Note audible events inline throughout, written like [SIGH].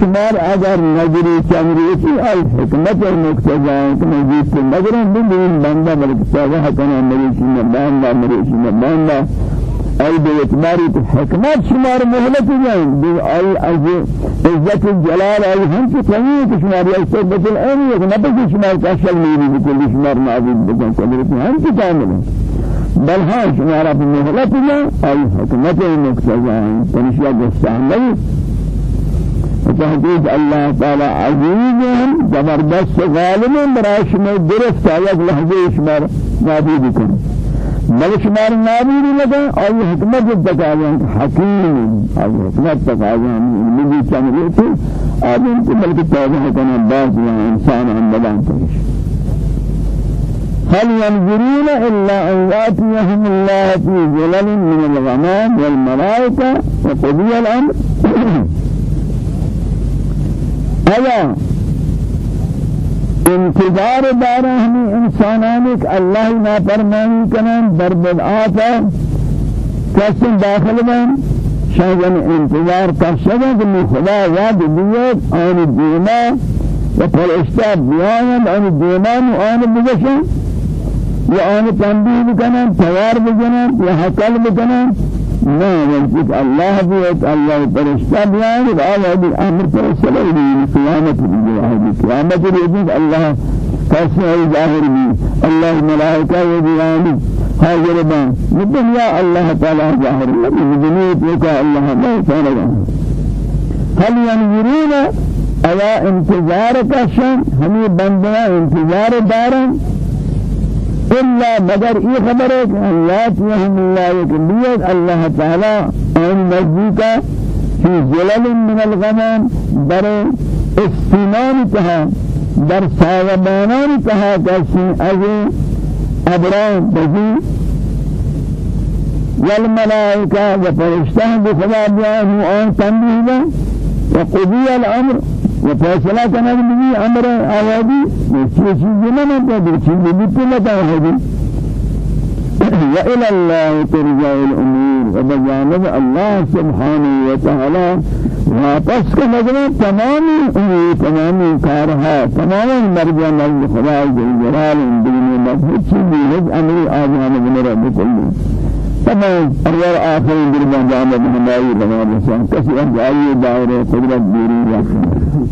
شمار اگر نظری چمری کی ای حکمت مقتضا کہ مجید سے نظر بندین بندہ بلکہ سوا کنا مریشی بندہ مریشی بندہ۔ ای به اعتباری حکمت شمار مهلت جان بی ای از عزت جلال ای هم که تمامی که شمار ای صحبت الان یک نبض شمار کاشل میری بکلی شمار معبود بکن قدرت هم که کامل بل ها شمار اپ مهلت جان ای حکمت مقتضا تنشیا گستاندی تحقیق اللہ تعالی عزیز زبردست غالب براش میں درست آیت لحظه شمار نابود کن بل شمار نابود لگا اور حکمت تقاضا حکیم. اور حکمت تقاضا علمی چمرے تھے آدم کو بلکہ توبہ کرنا بعض انسان ہم بدان کرش هل ينظرون إلا أن يأتيهم الله في ظلل من الغمام والملائكة وقضي الأمر؟ آیا انتظار دارا ہمیں انسانانک اللہ نافرمانی کنن در بدعاتا کسن داخل بن شاید انتظار کرشدن کہ خدا یاد دیت آن دیما و فرشتہ بیاین آن دیمان و آن بگشن یا آن تنبیه بکنن توار بکنن یا حقل بکنن. لا يجب الله بيت الله بیان ہے بھی آمر فرشتہ ہے قیامت کی ہے قیامت کی الله کیسے ظاهر بھی الله ملائکہ و بیان حاضر بان الدنيا الله تعالى ظاهر الدنيا کا الله ما تعالى هل ينظرون ایا انتظار کا شان ہمیں بندہ انتظار دارن؟ إلا مگر إيه خبرك الله تيهم الله يكبير الله تعالى أن نجيك في زلل من الغمام. در استنان تها در ساغبانان تها كسي أجي أبران بجي والملائكة وفرشتان بخدا بيان وآن تنبيه وقضي الأمر. وفیصلہ کرنا بھی أمر آوادی یہ چیز نہ تو چیز بھی لگا ہے وإلى الله ترجع الأمور وبجانب الله سبحانه وتعالى. واپس کا نظر تمامی امور تمامی کارها تمامی مرجع نزد خدا جل جلال دین مبهوت چیزی أمر آجان من رب کلی تمام اگر آخر دربان جامع بنائی بنا بسان کسی ارجائی دائرے قدرت دیری رکھنا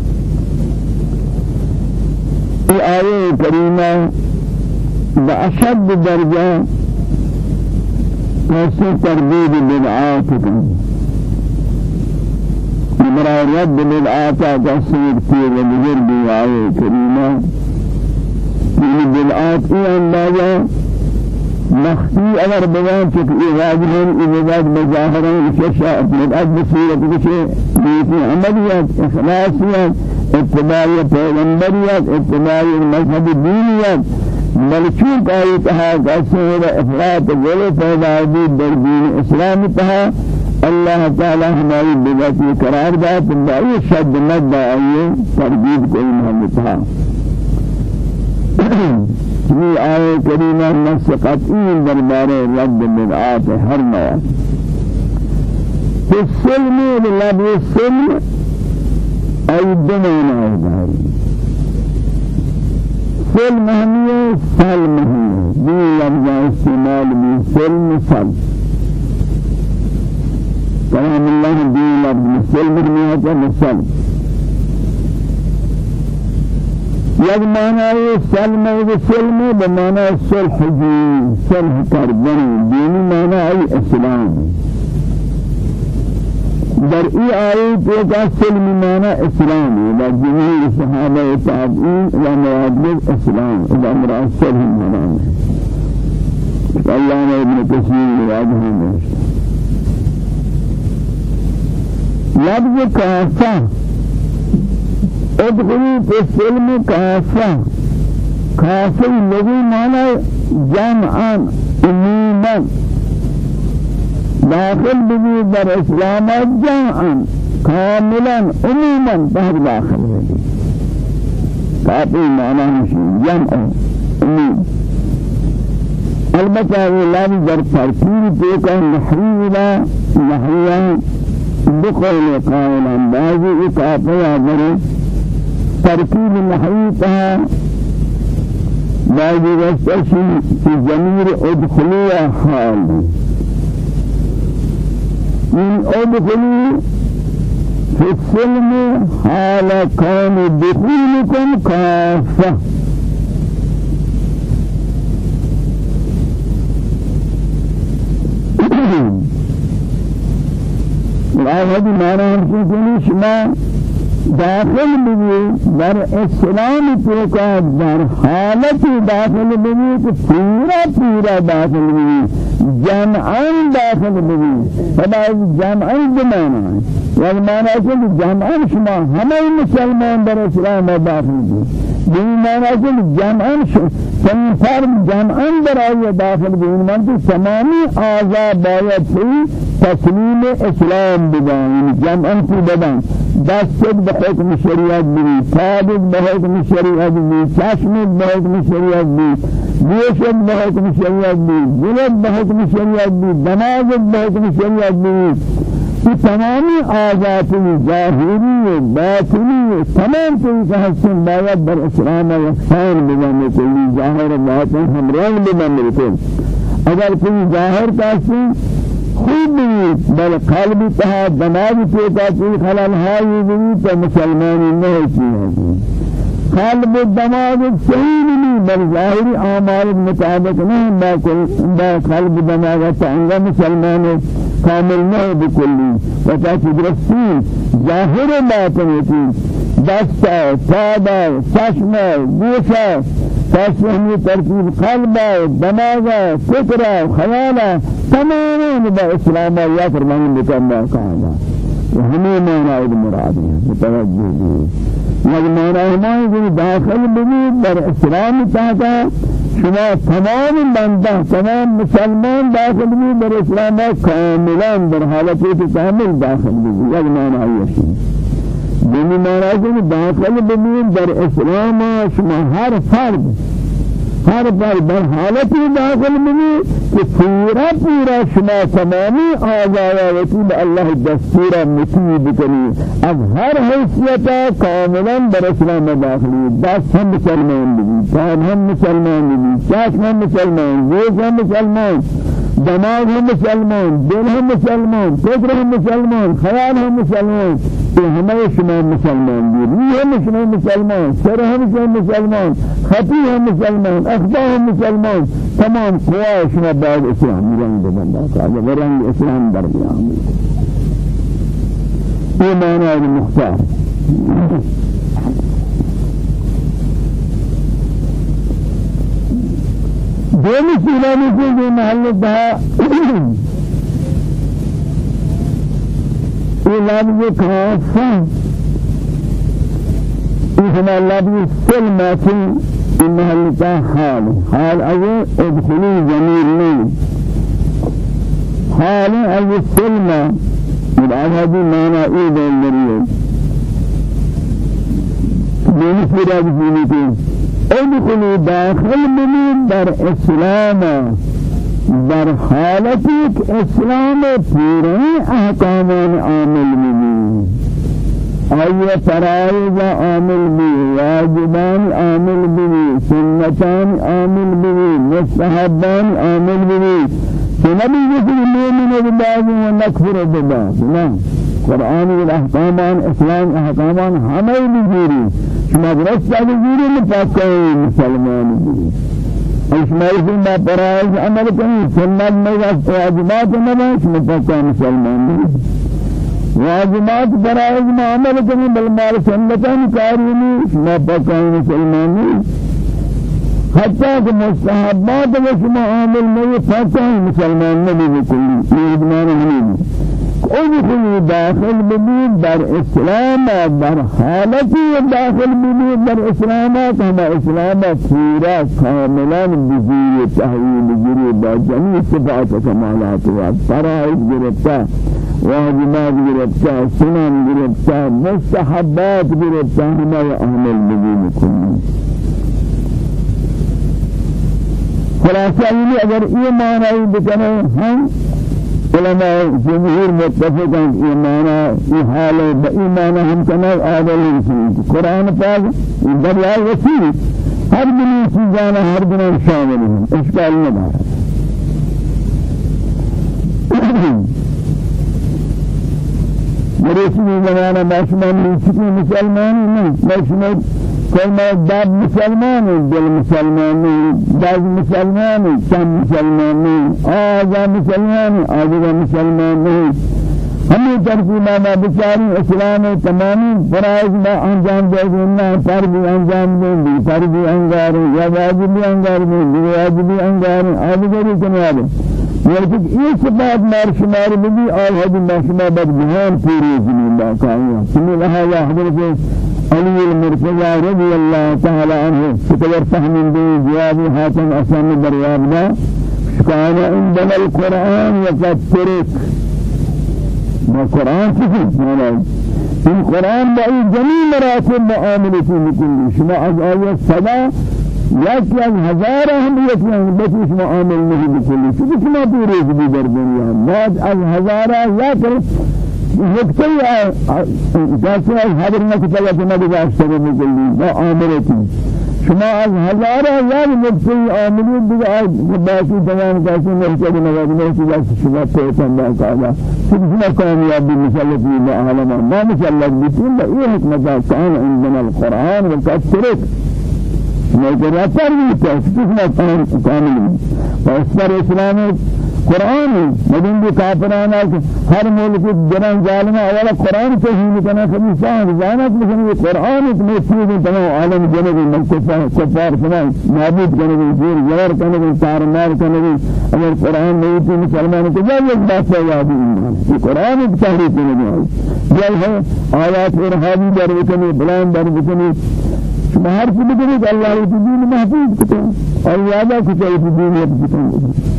یہ آیے کریمہ بأشد درجہ کیسے تردید بدعات کن رد بدعات تصویر کی و بزرگی آیے کریمہ بدعات ای مخفي اگر بیان چک ایواز ہیں ایواز مظاہریں اشیاء مدعد بصورت کچھ بیتی عملیات اخلاصیات اتباعی پیغمبریات اتباعی مذہب دینیات ملچوک آئی تہا کسی ہے افراد گلے پیدا در دین اسلام تہا اللہ تعالی ہماری بگاتی قرار دا تنبائی شد مد آئیے ترجیب کوئی محمد تہا [CLEARS THROAT] یہ آئے کریمہ نفس قطعی دربار رد بدعات ہر نوع في السلم للب السلم أي دمنا هذا سلم هنيه سلم هنيه دي لفظ استعمال من سلم سلم۔ كلام الله دي لفظ سلم هنيه سلم۔ یک معنی سلم و سلم به معنی صلح جی صلح کردن. دینی معنی اسلام. در ای آیت یک سلم معنی اسلامی و جمهور صحابه تابعین و موادد اسلام. و أمر صلح معنی. الله ابن كثير واجه نوشت لفظ كافة ادخلوا في السلم كافة. كافة الذي معنى جمعا عموما داخل به در اسلام جمعا كاملا عموما بهر داخل به كافي معنى مشي جمع عموم البتة لفظ در ترتیب دیگر نحوی و نحویان بقول قائلا بعضی اکافیا برے ترکیب نحویتها بعضی في ضمیر ادخلوا حال. من ادخلوا في السلم حال كون دخولكم كافة [COUGHS] الآن هذه معنى هم شما داخل بھی در اسلام توکا در حالت داخل بھی کہ پورا پورا داخل بھی جمعان داخل بھی فدا جمعان بمانا یعنی مانا ہے کہ جمعان شما ہمیں مسلمان در اسلام داخل بھی یہ مانا ہے کہ جمعان شما فرد جمعان در آئی داخل بھی من تو تمامی آزاد باید تسلیم اسلام بدان جمعان کی بدان دست بحكم الشريعة بي ثابت بحكم الشريعة بي چشم بحكم الشريعة بي بيشت بحكم الشريعة بي جلد بحكم الشريعة بي دماغ بحكم الشريعة بي یہ تمامی آزات ظاہری باطنی تمام چیز حسن باید بر اسلام یکسان بزننے کلی ظاہر باطن ہم رنگ بزننے کلی اگر کوئی ظاہر کاسی خوب بھی بل قلب تها دماغ سے تاکہ خلل ہائی بھی تو مسلمان نہیں کی قلب دماغ صحیح نہیں بل ظاہری اعمال مطابق نہیں با با قلب دماغ تنگا مسلمان کامل نہیں بکلی۔ و تاکہ درستی ظاہر باطن کی دست پاد چشم گوش فاسمه ترتیب قلب دماغ فکر خیال تماما با اسلام یا فرمان بکنا کہا ہمیں معنی مراد ہے متوجہ بھی معنی ہمیں داخل بھی در اسلام چاہتا شما تمام بندہ تمام مسلمان داخل بھی در اسلام کاملا در حالت کامل داخل بھی یہ معنی ہے دینی معنی داخل بھی در اسلام شما ہر فرد ہر بار بر حالت داخل منی کہ پورا پورا شما تمامی آزایا وطیب اللہ دستورا مطیع بکنی اب ہر حیثیتا کاملا بر اسلام داخلی دست ہم مسلمان بھی پان ہم مسلمان بھی چاک ہم مسلمان گوش ہم مسلمان۔ دماغ ہم مسلمان دل ہم مسلمان فکر ہم مسلمان خیال ہم مسلمان. تو ہمیں شما مسلمان بھی روح ہم شما مسلمان سر ہم شما مسلمان خطی ہم مسلمان اخبا ہم مسلمان. تمام قوا شما بعد اسلام رنگ بندہ تعالی ورنگ اسلام در بیان معنی المختار دومی سیلانی سے جو محل دہا یہ لفظ کافا یہ ہمارا لفظ سلمہ في محل کا حال۔ حال اول ادخلی زمین نہیں۔ حال اول سلمہ هذه معنى إيه ده المريض من فراد جينيتين ادخلوا داخل بنید در اسلام در حالتی که اسلام پوره احکامان عامل بنید آیه فرائض عامل بی واجبان عامل بی سنتان عامل بی مستحبان عامل بی يقول المؤمن بالله ونكفر بالله. نعم. قرآن والأحكامان إسلام أحكامان همه بجيري شما درست بجيري لفاقه مسلمان بجيري اسماعیل ما پرائز عمل کنی سنت میں واجبات نہ شما فاقه مسلمان بجيري واجبات پرائز ما عمل کنی بل مال سنتان کارینی شما فاقه مسلمان بجيري حتى کہ مستحبات و شما عامل میں فاقه مسلمان نبی بکلی ادمان ہمیں ادخلوا داخل ببین در اسلام در حالتی داخل ببین در اسلام كما اسلام پورا كاملا بزیر تحویل گری با جميع صفات کمالات و فرائض گرفتا واجبات گرفتا سنن گرفتا مستحبات گرفتا ہمیں اعمال ببین کلی خلاصہ یہ اگر یہ معنی بکنے ہم علماء جمهور متفق ہیں ایمانا یہ حال ہے بإيمانا ہم کنا آدل انسان قرآن پاک دریائے وسیع ہر دنیا چیزانا ہر شامل ہیں اشکال مرسمی زمانہ باشمان لیچکی مسلمانی نہیں باشمان کلمہ داد مسلمانی دل مسلمانی داد مسلمانی چم مسلمانی آزا مسلمانی آزا مسلمانی ہمیں ترجمہ ما بچاری اسلام تمامی فرائض ما انجام دے دینا فرض انجام دے دی فرض انگار یا واجب انگار دے واجب انگار آدھگری کنوالے ولكن یہ صفات مار شمار بھی اور ہدی مشما بد جہان پوری زمین با کائیا سمی لها یا حضرت علی المرتضى رضی اللہ تعالی عنہ ستور فهمن دي جواب حاتم اسان دریاب دا۔ كان عندنا القرآن يفترك ما قرآن كيف معناه إن قرآن بأي جميع مراتب معاملة لكل شما از آية صدا یکی از هزار هم یکی از بسیش معامل نہیں بکلی چونکہ شما پوری بھی در دنیا؟ بعد از هزار یک نکته جاسی از حضر نکته شما بگاشته بکلی با عاملتی شما از هزار یک نکته عاملی بگاه باقی تمام کسی نکته نواز نکته جاسی شما پیتن با کالا شما کامیابی مسلطی با عالمان ما مسلط بیتون با این حکمت کان عندنا القرآن و کسرک نظر پر تصدیق نہ کامل. بس پر اسلام قرآن. مدن بھی کافران ہر ملک جنان ظالم اولا قرآن ہی کنا خلیصان زانت لیکن یہ قرآن میں چیز تمام عالم جنبی ملکفہ کفار سمان معبود کنگی زیر زور کنگی تارمار کنگی اگر قرآن نہیں تھی مسلمان کو جب ایک بات سے یادی یہ قرآن ایک تحریف کنگی آئی جل ہے آیات ارحابی در بکنی بلان در بکنی کہ اللہ کی دین محفوظ کتے اور یادہ کی دین محفوظ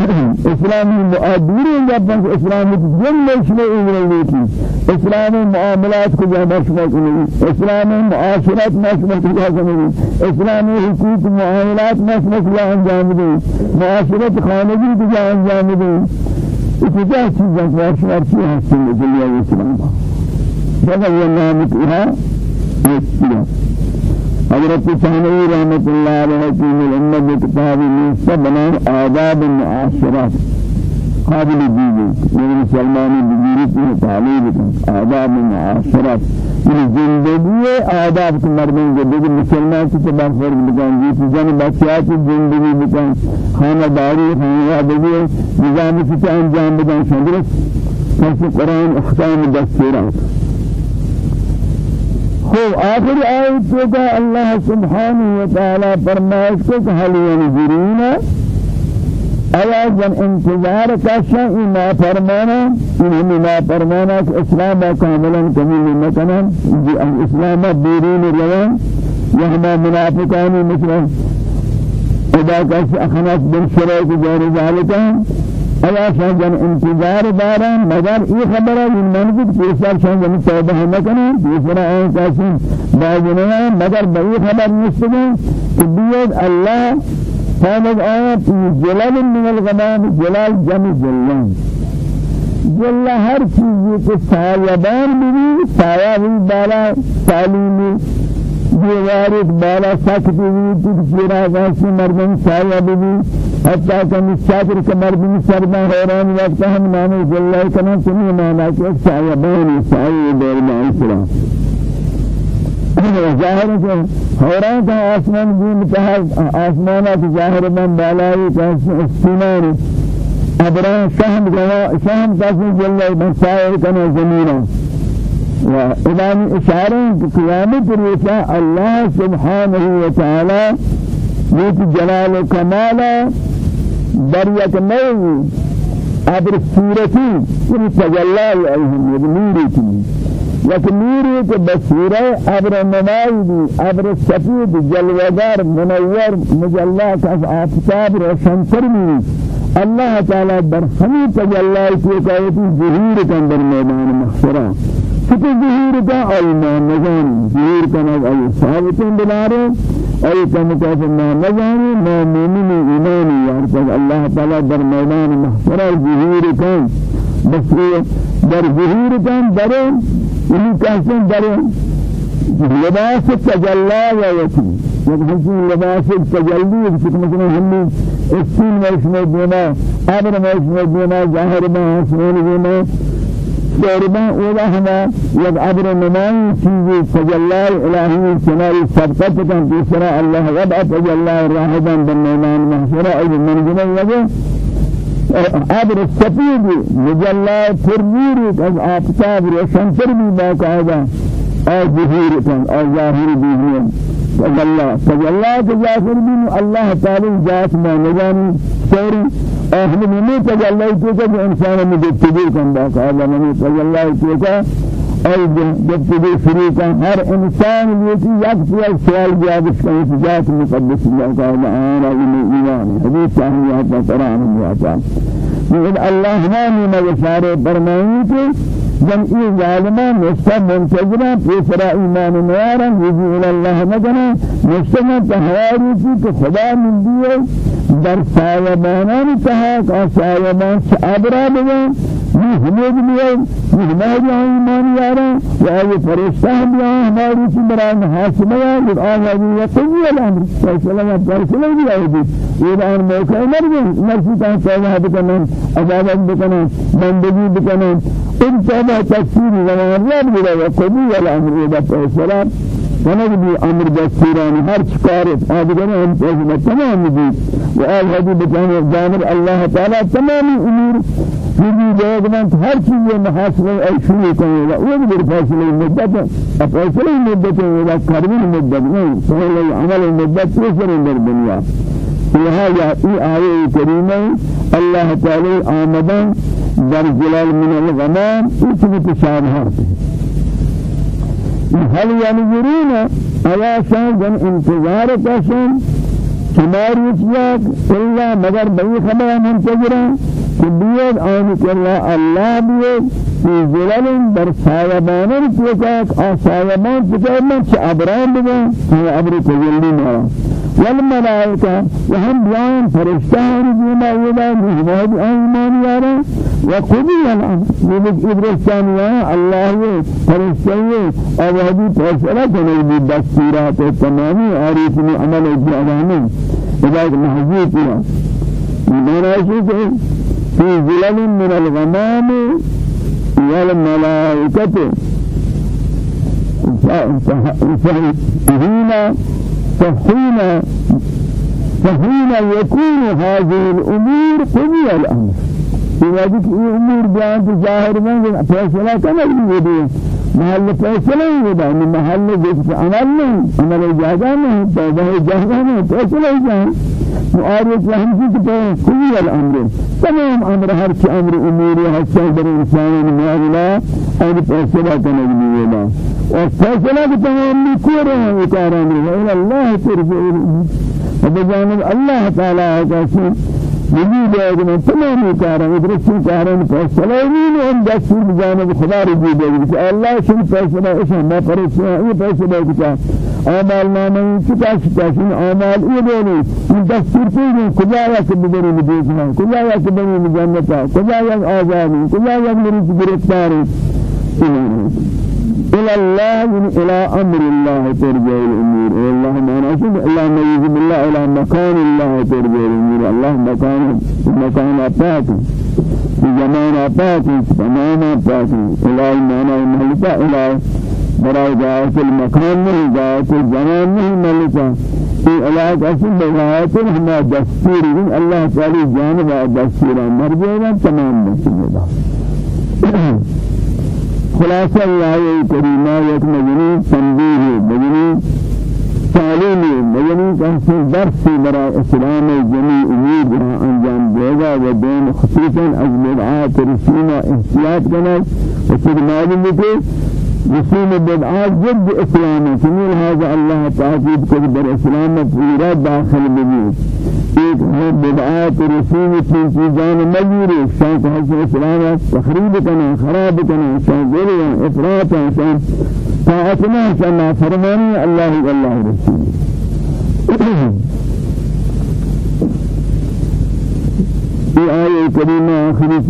اسلامی معادیری جب اسلامی جن شما ایرانی کی اسلامی معاملات کو جہاں شما کنی؟ اسلامی معاشرات میں شما کجا کنی؟ اسلامی حقوق معاملات میں شما کجا انجام دی معاشرت خانگی کجا انجام دی اتجاه چیزیں کہ شما چی حاصل دنیا اسلام؟ جگہ یہ نام کیا حضرت ثانوی رحمت اللہ علیہ کی الامت کتاب میں سبنا آداب المعاشرات قابل دیجیے۔ میرے مسلمانی بزرگی کی تعلیم آداب المعاشرات یہ زندگی آداب کے مردوں کے دیگر مسلمان کی تباہ فرق بکن۔ جی جن بچیات زندگی بکن خانہ داری خانہ داری نظام کی انجام بدن شندرس کیسے قرآن احکام دستورات خوب آخر آیت کہ اللہ سبحانہ وتعالی فرمائش کو کہ حل ینظرون ایا جن انتظار کا شيء ما فرمانا ان ما فرمانا کہ اسلام کاملا کمیل مکنا جی اسلام بیرون روان یہما منافقان مثل اذا كان اخناس بن شريك جار ذلك ایا شان انتظار داران مگر یہ خبر ہے ان منفق پیسر شان جن توبہ نہ کریں دوسرا ہے کاسم باجنا مگر بئی خبر نسبہ کہ بیت اللہ فامد آیت جلال من الغمام جلال جمع جلال. جل ہر چیز کے سایبان بھی سایہ بھی بالا تعلیمی دیوارت بالا سخت بھی تو پورا واسه مردم سایہ بھی حتی کہ مسافر کے مردم سرما حیران وقت ہم نام جلال کنا تمہیں مانا کہ سایہ بانی سایہ میں اسلام ظاہر ہے حیران کا آسمان بھی متحد آسمانات ظاہر من بالائی کا سنان ابران شہم جوا شہم تاسم جلال مسائل کنا زمینہ وإذن إشارة قيامة ريسا الله سبحانه وتعالى نيت جلال وكمال درية موي عبر سورتي من تجلى عليهم لكن کے بصیرہ ابر نمائی ابر سفید جلوگر منور مجلہ کا آفتاب روشن فرمی اللہ تعالی در کی قایتی ظہور کے اندر میدان شکل ظهور کا ایمان نظام ظهور کا نظام آی ثابتیں بلارے آی کم کہتے ما نظام ما مومن ایمانی یار تک اللہ تعالی در میدان محشر ظهور کا بس در ظهور کا درے یعنی کہتے درے لباس تجلى ويتي يبحثون لباس التجلي يبحث مثلا هم السين ما اسمه دينا عبر ما اسمه دينا ظاهر ما اسمه دينا دوربا اولا ہما یک عبر نمائی چیزی تجلی الہی سناری سبقت کن تیسرا اللہ وضع تجلی راہدا بالنیمان محشرہ ای منزل لگے عبر السفید مجلی پرنوری از آفتاب روشنتر بھی باقاعدہ اور ظہور کن اور ظاہر بھی تجلى تجلى تجاهر بين الله تعالى ذات ما نجاني سوري أهل من تجلى تجا إنسان من دكتور كان باك هذا من تجلى تجا أي دكتور شريك هر إنسان يجي يكفي السؤال جواب كان ذات مقدس الله تعالى أنا إيمان حديث صحيح القرآن يا الله ما من الشارع برمائي جمعی ظالمان نشتا منتظرہ پیسرا ایمان نیارا یجی اللہ مدنا من تحواری کی کہ خدا من دیئے در سایبانان تحاک آ سایبان چابرا بگن یہ ہمیں بھی ہے یہ ہماری ایمان یارا یا یہ فرشتہ بھی ہیں ہماری کی برائے محاسبہ ہے اور آغازی یقینی الامر فیصلہ یا فیصلہ بھی بھی یہ آن موقع مر ان توبہ تکفیر زمان رب بھی ہے قبول الامر یہ فیصلہ فنجد بي أمر دستوران هر شكارت آدگان هم فیصلہ تمام بھی وآل حدی بجانب جانب اللہ تعالی تمام امور فيدي جاءت هر چیز محاسبه ای شروع کنه و اون بر فاصله مدت فاصله مدت و کاربن مدت نه سوال عمل مدت چیزر در دنیا. لهذا في آية كريمة الله تعالى آمدان در جلال من الغمام اسم تشابهات. هل ينظرون أيا شان انتظار كشن شمار يتياك إلا مگر بي خبر منتظرا كبير آن كلا الله بيد في ظلال در سایبان تيكاك آ سایبان تيكاك من شعبران بگن هو عبر تجلي مارا والملائكة وهم بيان فرشتان رجيما ولا مهماد ايمان يارا وقضي الامر يبقى ابرستان يا الله فرشتان أو هذه کرنے بھی دستورات تمامی عارف میں عمل اجرامن اذا محجوب. کیا معنی في ظلال من الغمام. والملائكة فحين فحين فحين يكون هذه الأمور قضي الأمر. وجه الأمور جانت ظاهر من فيصلة كما يريد محل فیصلہ ہی ہوتا ہے۔ محل جس عمل نہیں عمل اجازہ نہیں توبہ اجازہ نہیں فیصلہ ہی جائیں معارض وهم في كل الأمر تمام أمر هر شيء أمر أمور حسن در إنسان ما الله أن فيصلة تنجمي ولا وفيصلة تمام بكورة وكار أمر إلى الله ترجع وبجانب الله تعالى قاسم وجود ہے تمام کارن ادرسی کارن فیصلہ نہیں ہم دستور جانب خدا رجوع دے کہ اللہ شن فیصلہ اس میں پریشان یہ فیصلہ کیا اعمال نامہ چکا چکا شن اعمال یہ دونی دستور سے کجا یا کہ بدری مدینا کجا یا کہ بنی جنتا کجا یا آزادی کجا یا میری گرفتاری؟ إلى الله إلى أمر الله ترجع الأمور. والله ما نشوف إلا ما يجب الله إلى مكان الله ترجع الأمور. الله مكان مكان أباته زمان أباته تمام أباته إلى المعنى الملكة إلى برای ذات المكان نہیں ذات الزمان نہیں ملکا في علاج أصل بغاية هما دستور. من الله تعالى جانب دستور. مرجعنا تمام. مسجد خلاصہ آیه کریمہ یک مجنی تنبیه مجنی تعلیم مجنی درس برای إسلام جميع أمور برا أنجام دیگا و دین خصوصا از بدعات رسوم احتیاط کرنا رسوم بدعات جد إسلام. سمیل هذا الله کو در إسلام پورا داخل بگیر ایک ہے بدعات رسول کی چیزان مجبور شان کو حسن سلامت تخریب کرنا خراب کرنا شان گریہ إفراط شان طاعتنا شان فرمانی اللہ اللہ رسول. [COUGHS] في آية كريمة آخر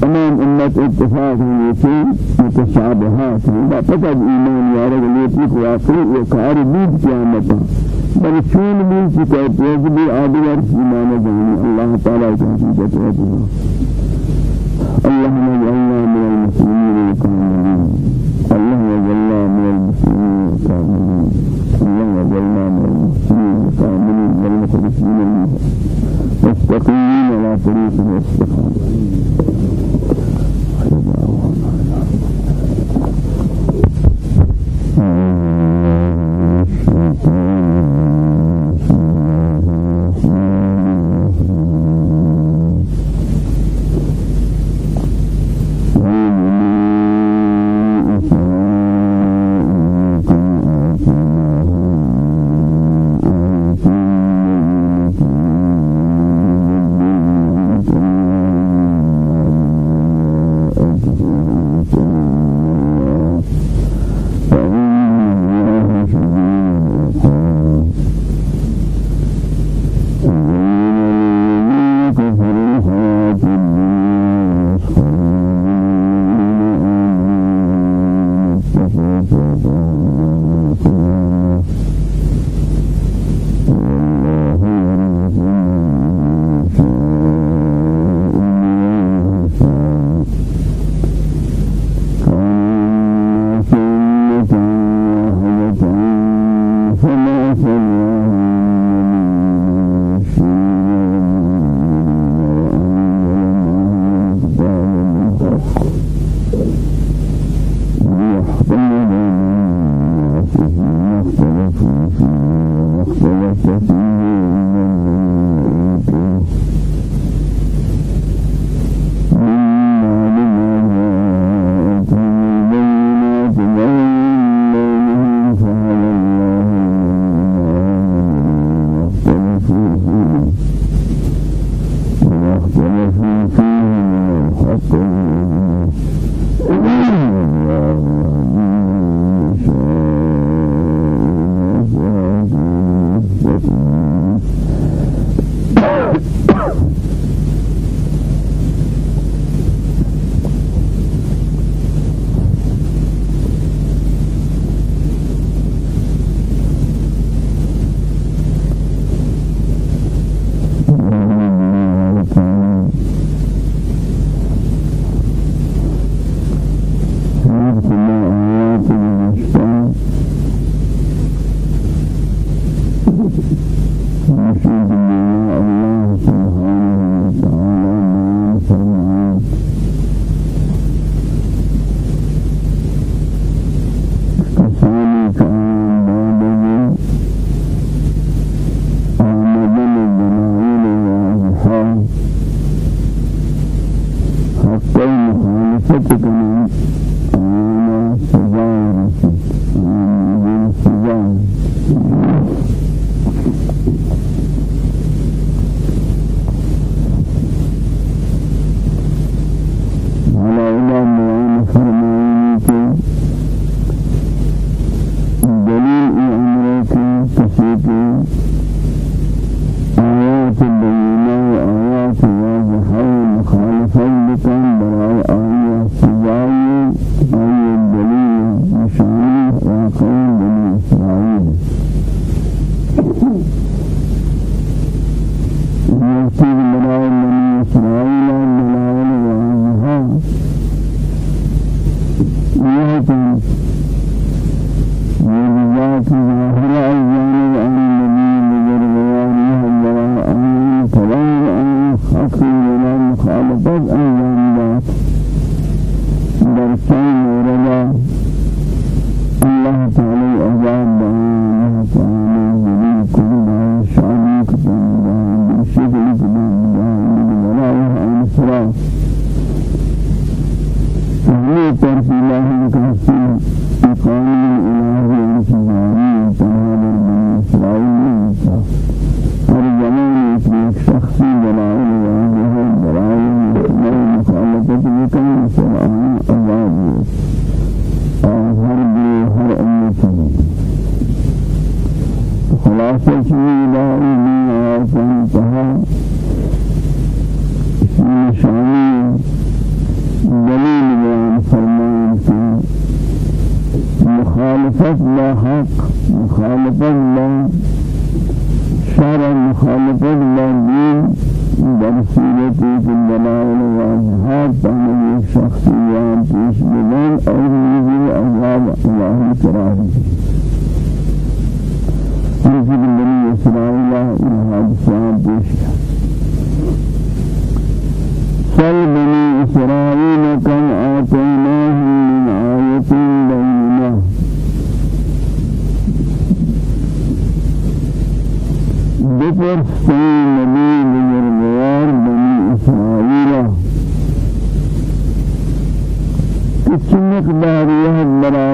تمام أمة اتفاق في متشابهات. لا فقط إيمان يا رجل يتيك واقعي وكار بيد قيامتا. بل شون بيد كتاب يجب آدوار إيمان جاني. الله تعالى تحقيقة وجهه اللهم اجعلنا من المسلمين الكاملين. اللهم اجعلنا من المسلمين الكاملين. اللهم اجعلنا من المسلمين الكاملين. والمخلصين المستقيمين على طريق الاستقامة فيه کچھ مقدار یہ بنا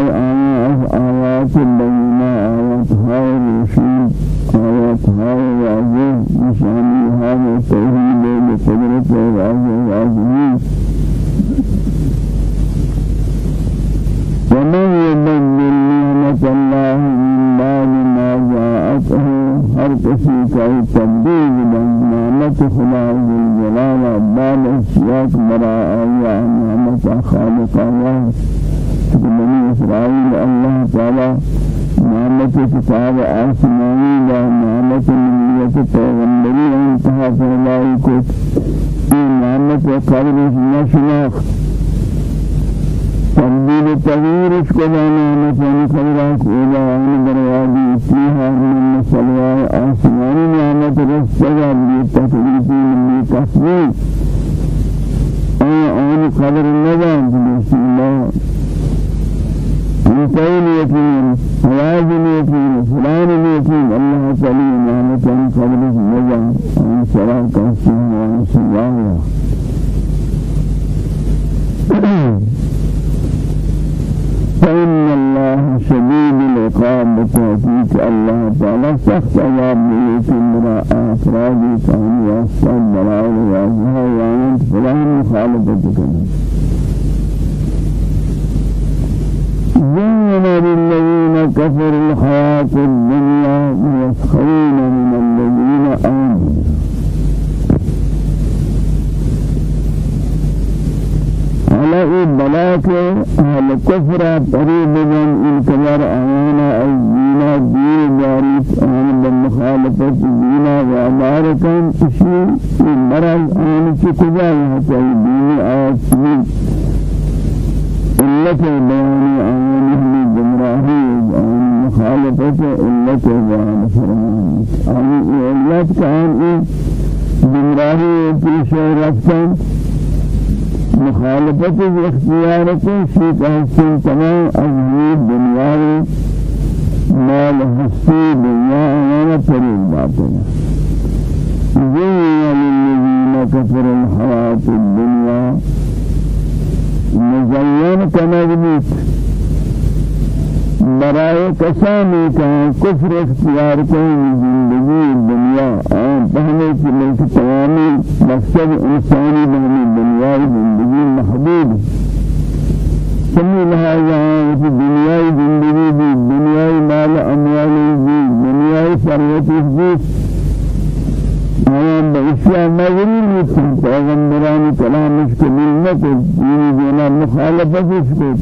پیغمبران کلام اس کے ملت دینی دینا مخالفت اس کو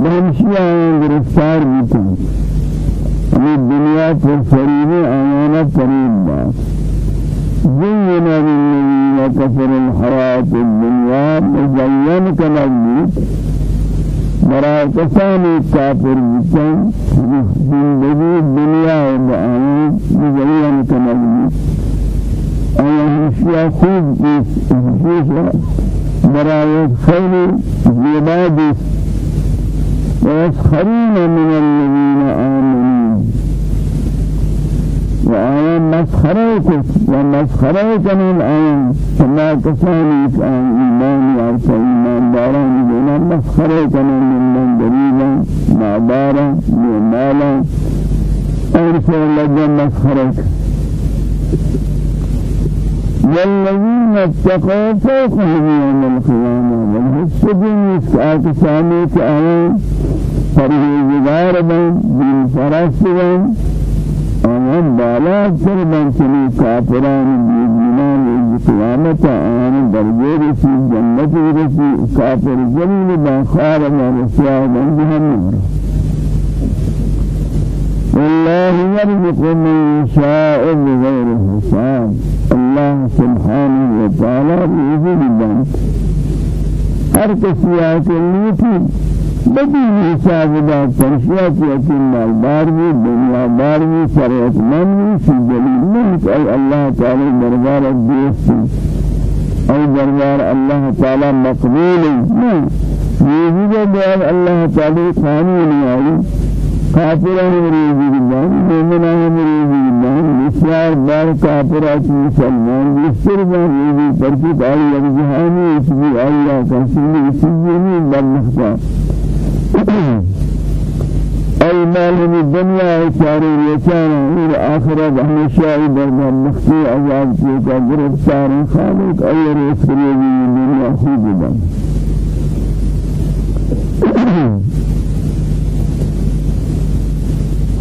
بہمشی آئین گرفتار بھی تھا ہمیں دنیا پر فریب آیانا قریب با زین للذین کفر الحیات الدنیا مزین کنگیت برای کسانی کافر بودن زندگی دنیا و آن زمین کنند أيها السياسيين بيسا براية خير زبادس ويسخرون من الذين آمنوا وآية مسخرتك ومسخرتك من آية فما آن إيمان يارس إيمان داران بنا مسخرتك من دليلا معبارا بمالا أرسل لك مسخرتك والذين اتقوا فوقهم يوم القيامة والمسجدين يسعات ساميك آيان فرهيزگار بن دين فرست بن آنان بالا أكثر بن سنی کافران بیدنان از قیامت آن درجه رسید جنت رسید کافر زمین بن خارم و بن جهنم. رسید والله يرزق من يشاء بغير حساب. الله سبحانه وتعالى يزيد الدم هر کسی آتے بدین حساب دا تنشیات یتیم مالدار بھی دنیا دار بھی سریت من بھی سی جلیل نہیں اے اللہ تعالی دربار دوست. اے دربار اللہ تعالی مقبول. نہیں یہ بھی آئی کافران مریضی بالله مومنان مریضی بالله بسیار بار کافرات مسلمان بسر مریضی پرچی آئی اب جہانی اسمی آیا کسیلی سیجنی برنختا ای مال دنیا چاری ریچانا اور آخرت ہمیشہ دربار مختی عذاب کی کا گرفتار خالق ای رسول دنیا خوب بن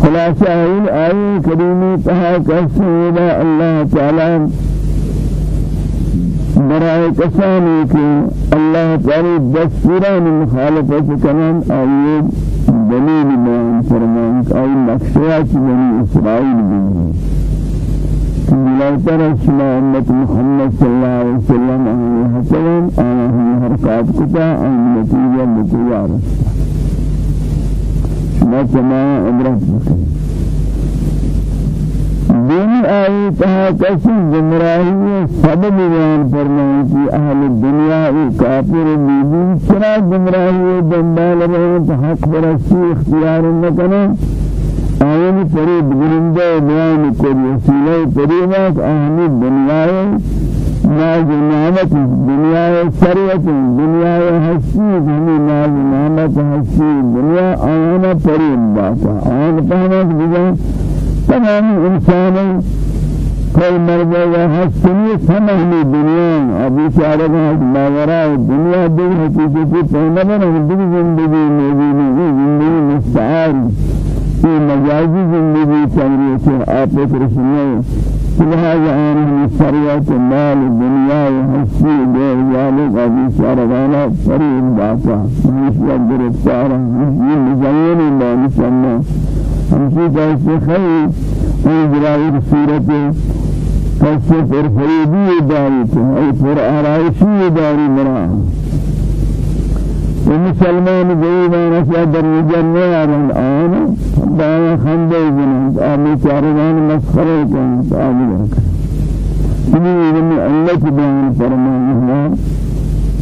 خلاصہ این آئی کریمی کہا کہ اللہ تعالی برائے کسانی کہ اللہ تعالی دستوران مخالفت کنن آئی دلیل بیان فرمان کہ آئی مقصرات بنی اسرائیل بھی بلوتر اسماء امت محمد صلی اللہ علیہ وسلم آئی حسن آئی حرکات کتا آئی نتیجہ متوار ما عبرت بکن دینی آئی تہا کسی گمراہی سبب بیان فرمائے کہ اہل الدنیا ای کافر بیدی چرا گمراہی دنبال رہے تو حق برسی اختیار نکنے آئین پرید گرندہ بیان کو وسیلہ پریمہ اہل الدنیا ناز نعمت دنیا سریت دنیا حسی ہمیں ناز نعمت حسی دنیا آنا پریم باتا آن پہنک بجان تمام انسان کوئی مرد یا حسنی سمحنی دنیا ابھی چارگاں ماورا دنیا دل حقیقتی پہنا بنا دل زندگی موجودی زندگی مستعار یہ مجازی زندگی چاہیے کہ آپ ایک رسول لهذا آنه سريات المال الدنيا وحسي دير ذلك أبي شارغانا فريد باتا مشي الدرسارة مشي مزين ما نسمى مشي جايس خير ويجرى سورة كشف الفريدي دارته أي فر آرائشي داري مراه ومسلمان غيبان أسادر الجنة الآن دعوة خندق بنت آمي چارگان مسخرة كانت آمي لك إنه من ألت بيان فرمان الله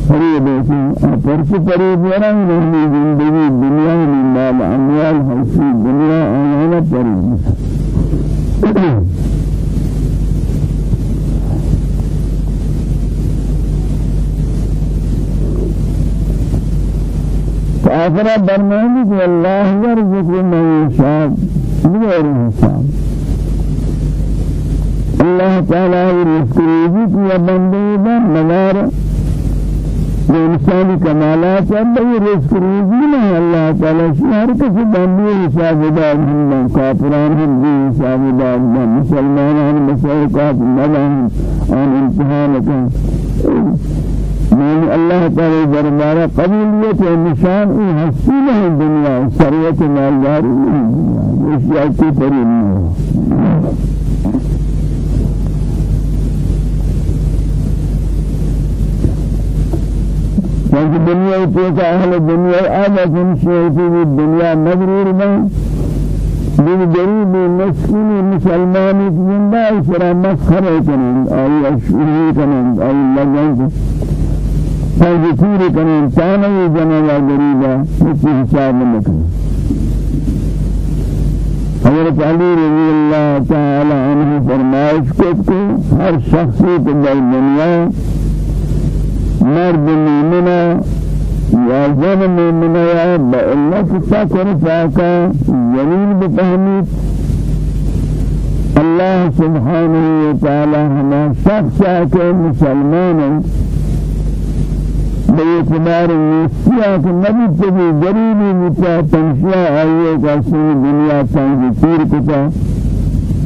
قريب ہے پرس قریب ورنگ نہیں زندگی دنیا میں مال اموال حسی دنیا آنا قريب آخرہ برمانی کہ اللہ يرزق من يشاء بغير حساب. اللہ تعالی رزق رزق یا بندے مدار انسانی کمالات ہے بھئی رزق رزق نہیں اللہ تعالی ہر کسی بندے حساب دار ہم کافران ہم بھی حساب دار مسلمان ہم مسائقات مدان آن امتحان کا من الله تعالى دربارة قبولية نشان إيه حسينه الدنيا سرية مالدار اشياء كفرين كانت الدنيا تلك أهل الدنيا آبا شيء في الدنيا مغرور من من غريب مسكين مسلمان زندہ سرا مسخرہ کنند آئی اشعری کنند آئی لگن فجفور کنن تانوی جنوا غریبا مچی حساب نکن حضرت علی رضی اللہ تعالی عنہ فرمائش ہر شخصی کو در دنیا مرد مومنہ یا زن مومنہ یا بإلت سکر فاکا جلیل بفهمید. اللہ سبحانہ وتعالی ہما شخص کے مسلمان باعتبار نسیا کہ نبی تبی غریبی متا تنشیا آئیے کا سوی دنیا تنگ تیر کتا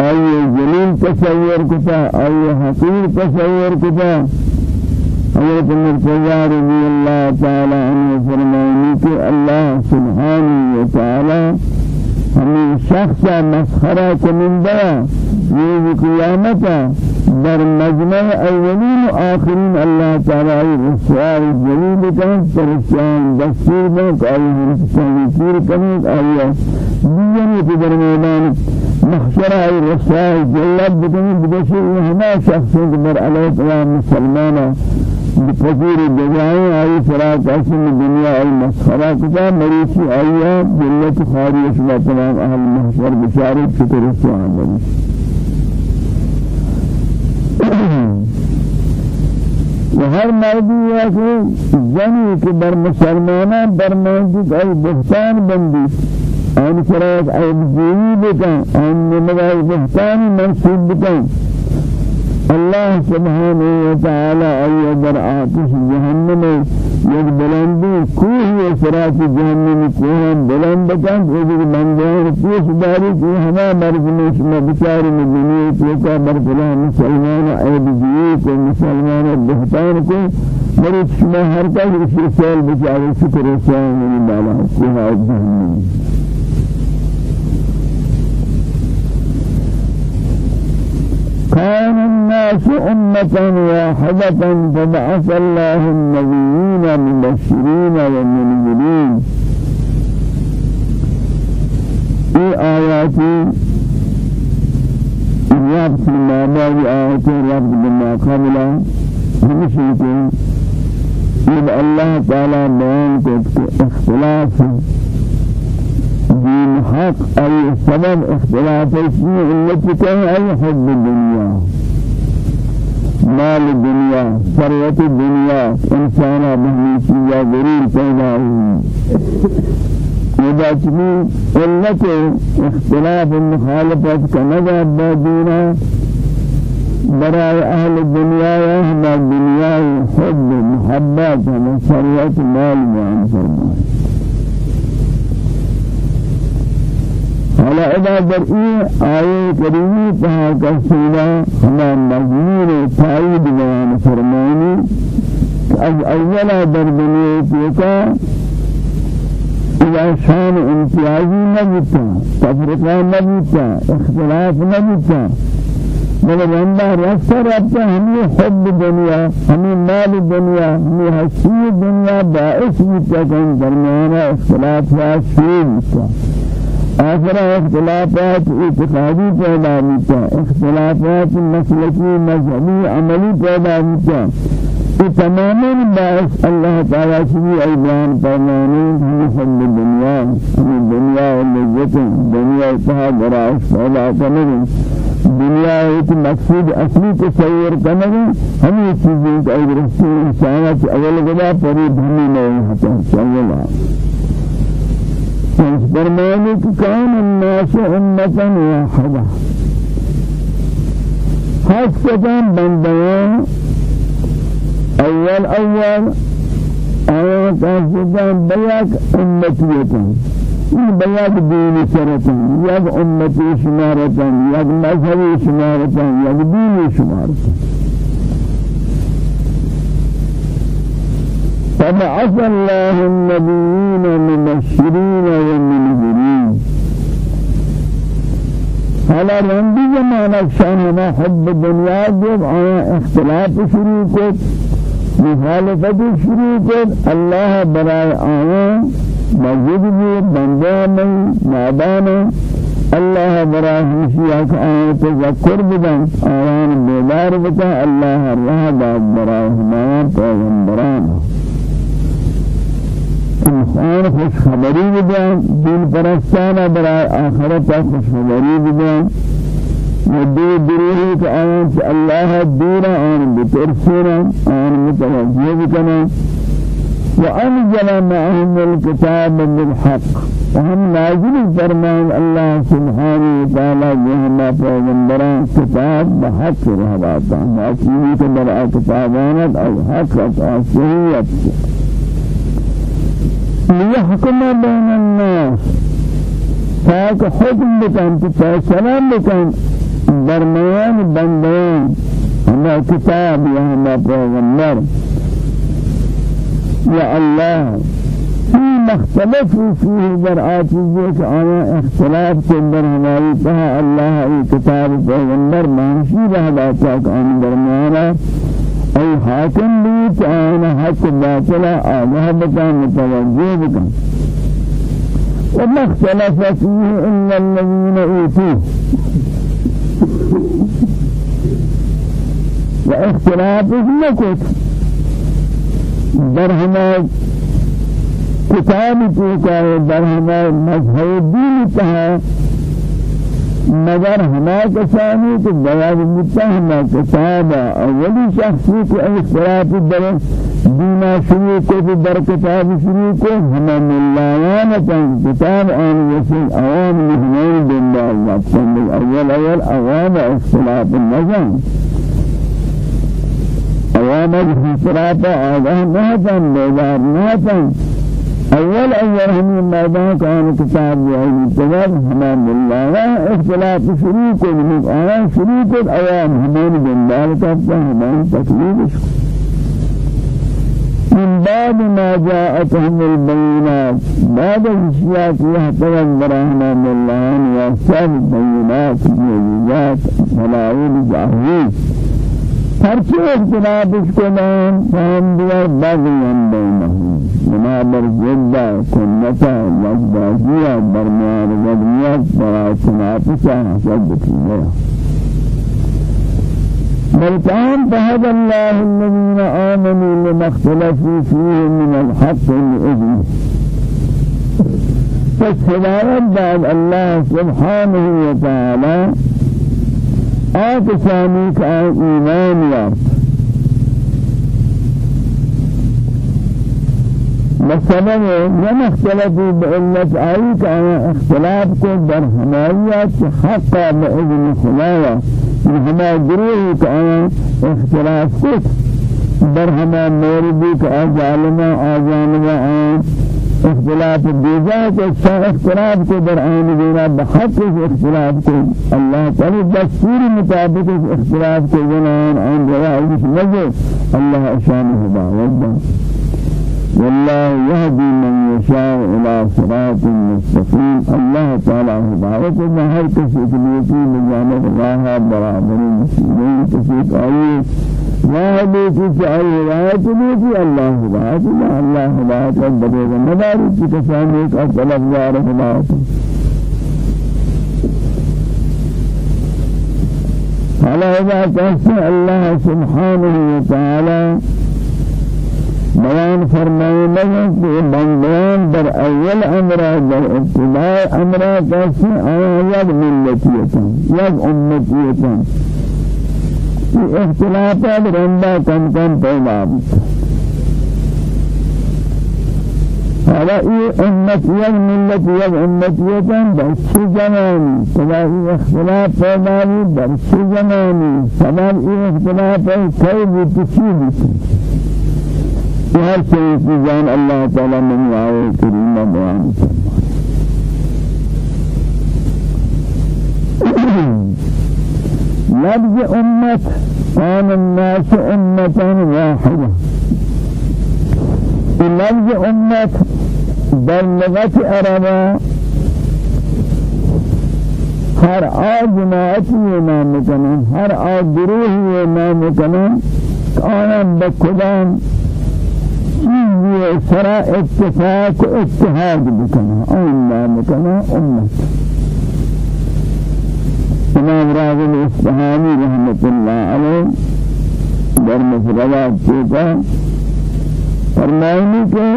آئیے جلیل تصور کتا آئیے حقیر تصور کتا حضرت مرتضی رضی اللہ تعالی عنہ فرمائنی کہ اللہ سبحانہ وتعالی ہمیشہ شخص مسخرة کننده يوم قيامتا در مجمع اولین و آخرین اللہ تعالی رسوار جلیل کن پرشان دستور بک آئی ہم تنگیر کنید آئی دیانی کی در میدان محشر آئی رسوار جلد بکنید بشی ہما شخص در علیہ السلام مسلمانا بفضیر جزائیں آئی فراق اسم دنیا آئی مسخرہ کتا مریسی آئی جلت خاری اشبا تمام اہل محشر بشارت شکر رسوان وهر مردی ہے کہ جنی کہ بر مسلمانہ بر موجود ای بہتان بندی. آن فرات ای بزیوی بکن آن نمائی بہتان منصوب بکن. الله سبحانه وتعالى أي در آتش جهنم یک بلندی کوه سرات جهنم کوه بلند کن ایک بندیان پیش داری ہما مرد میں شما میں دنیا توکا برکلا مسلمان عیب جیئے کو مسلمان بہتان کو شما ہر کل اسی سال بچاری شکر سوان من بالا کوه جهنم. كان الناس أمة واحدة فبعث الله النبيين مبشرين ومنذرين في آيات رب ما بعد آيات رب بما قبل همشيكم إذ الله تعالى بيان اختلاف دين حق أي سبب اختلاف اسمه علتك أي حب الدنيا. مال الدنيا ثروة الدنيا إنسان مهميسية غرير پیدا إذا تبي علت اختلاف المخالفة كنجا بدينا براء أهل الدنيا وهم الدنيا حب محبات من ثروة مال وعن فرمان على إذا درئي آية كريمة تها كسيلا هما مجمور تايد بيان فرماني از أولا در تيكا إذا شان امتيازي نبتا تفرقا نبتا اختلاف نبتا بل بندہ رفتہ رفتہ ہمیں حب دنیا ہمیں مال دنیا ہمیں حسی دنیا باعث بیتا کہ درمیانا اختلافات شروع بیتا آخر اختلافات اعتقادی پیدا ہوتا اختلافات مسلکی مذہبی عملی پیدا ہوتا یہ تمام باعث اللہ تعالی کی ای بیان فرمانے ہم حب دنیا ہم دنیا و لذت دنیا اتحا گرائش پیدا کرنے دنیا ایک مقصود اصلی تصور کرنے ہمیں چیزیں کہ ای رسول انسانات اول گدا پری دھنی نہیں ہوتا چلے فرمانك كان الناس أمة واحدة. خاصة بندوان أول أول آيات خاصة بياك أمتية بياك دين سرة يك أمتي شمارة يك مذهبي شمارة يك ديني شمارة فبعث الله النبيين مبشرين ومنذرين على رندی زمانہ شان ما حب دنیا جب آیا اختلاف شروع کو مخالفت شروع کو اللہ برائے آیا مسجد بھی بندہ میں نادان اللہ ہمشیہ کا آیا تذکر بدن آیان بیدار بتا اللہ برائے ہمارا پیغمبران. انسان خوش خبری بدن دین پرستانہ برای آخرت خوش خبری بدن ودو دروہی کہ آیان سے اللہ دورا آن بترسینا آن متوجہ بکنا وأنزل معهم الكتاب بالحق. وهم نازل فرمان الله سبحانه وتعالى جهما پیغمبران كتاب بحق رهباتا ما چیزی که برای کتابانت از حق از صحیحت ليحكم بين الناس. فاك حكم بكن فیصلہ بكن درمیان بندیان ہما کتاب یا ہما پیغمبر. یا اللہ فيما مختلف فيه در آتیزی آیا اختلاف کو در ہماری تہا اللہ ای کتاب پیغمبر مانشی آن درمیانا حاکم بھی کہ آنا حق باطلا آگاہ بکا متوجہ بکا وما اختلف فيه إلا الذين أوتوه. واختلاف نكت در ہمیں کتاب تو کا در ہمیں مذہب دین کا مگر ہما کسانی کہ بیان متا ہما کتاب اولی شخصی کو اختلاف در دینا شروع کو در کتاب شروع کو ہما ملایان تن کتاب آن وسیل عوام مہمان دن اللہ اول اول عوام اختلاف النظام عوامل حسرات آگاہ نہتن بیدار نہتن اول اول ہمیں میدان کان کتاب یعنی تمام ہمان اللہ اختلاف شروع کو من آیا شروع کو عوام ہمان جندال کرتا ہمان من بعد ما جاءتهم البينات بعد الاشياء يحتوى براهنا من الله وصف بينات معجزات ملايين جاهلين هرچی اختلافش کنن فهم دیگر بغیان بینهم منابر جدا کنتا لجبازیا برمیان ودنیات برا اختلافشا حسد بکنیا بل كان فهدى الله الذين آمنوا لما اختلفوا فيه من الحق بإذنه فالهداية بعد الله سبحانه وتعالى آتسانی کا ایمان یافت بسبب لم اختلفوا بعلة آئی کا اختلاف کو در ہمایت حقا بإذن خلایا من ہما گروہ کا اختلاف کو در ہما موردی کا ظالمہ اختلاف دیجا کے اختلاف کو در آن دینا بحق اختلاف کو اللہ تعالی دستور مطابق اختلاف کو جنان آن روایت نظر اللہ شان ہدایت والله يهدي من يشاء إلى صراط مستقيم. الله تعالى هداية ما هر كسي كليتي بجانب الله برابر المسلمين؟ كسي کی چاہیے ہدایت نہیں کہ اللہ ہدایت اللہ اللہ ہدایت بدے گا مداری کی کسانی کا طلبگار ہدایت على إذا تحسن الله سبحانه وتعالى بيان فرمائے لگا کہ بندیان در اول امرہ در ابتداء امرہ کسی آیا یک ملتیتا یک امتیتا اختلافات رندا کم کم پیدا هذا اي امت یک ملت یک امتیتن در چه زمانی؟ سبب اختلاف پیدا بود در چه زمانی؟ سبب ای اختلاف کی بود؟ [COUGHS] هر جان الله تعالی من آیه کریمه بیان لفظ أمة كان الناس أمة واحدة. لفظ أمة بلغت أربا هر آ جماعتی امام کنن هر آ گروهی امام کنن آنا بکدام چیزی سرا اتفاق و اتحاد بکنن آن امام کنن امت امام راغب اصفهانی رحمت اللہ علیہ در مفردات چیتا فرمائنی کہ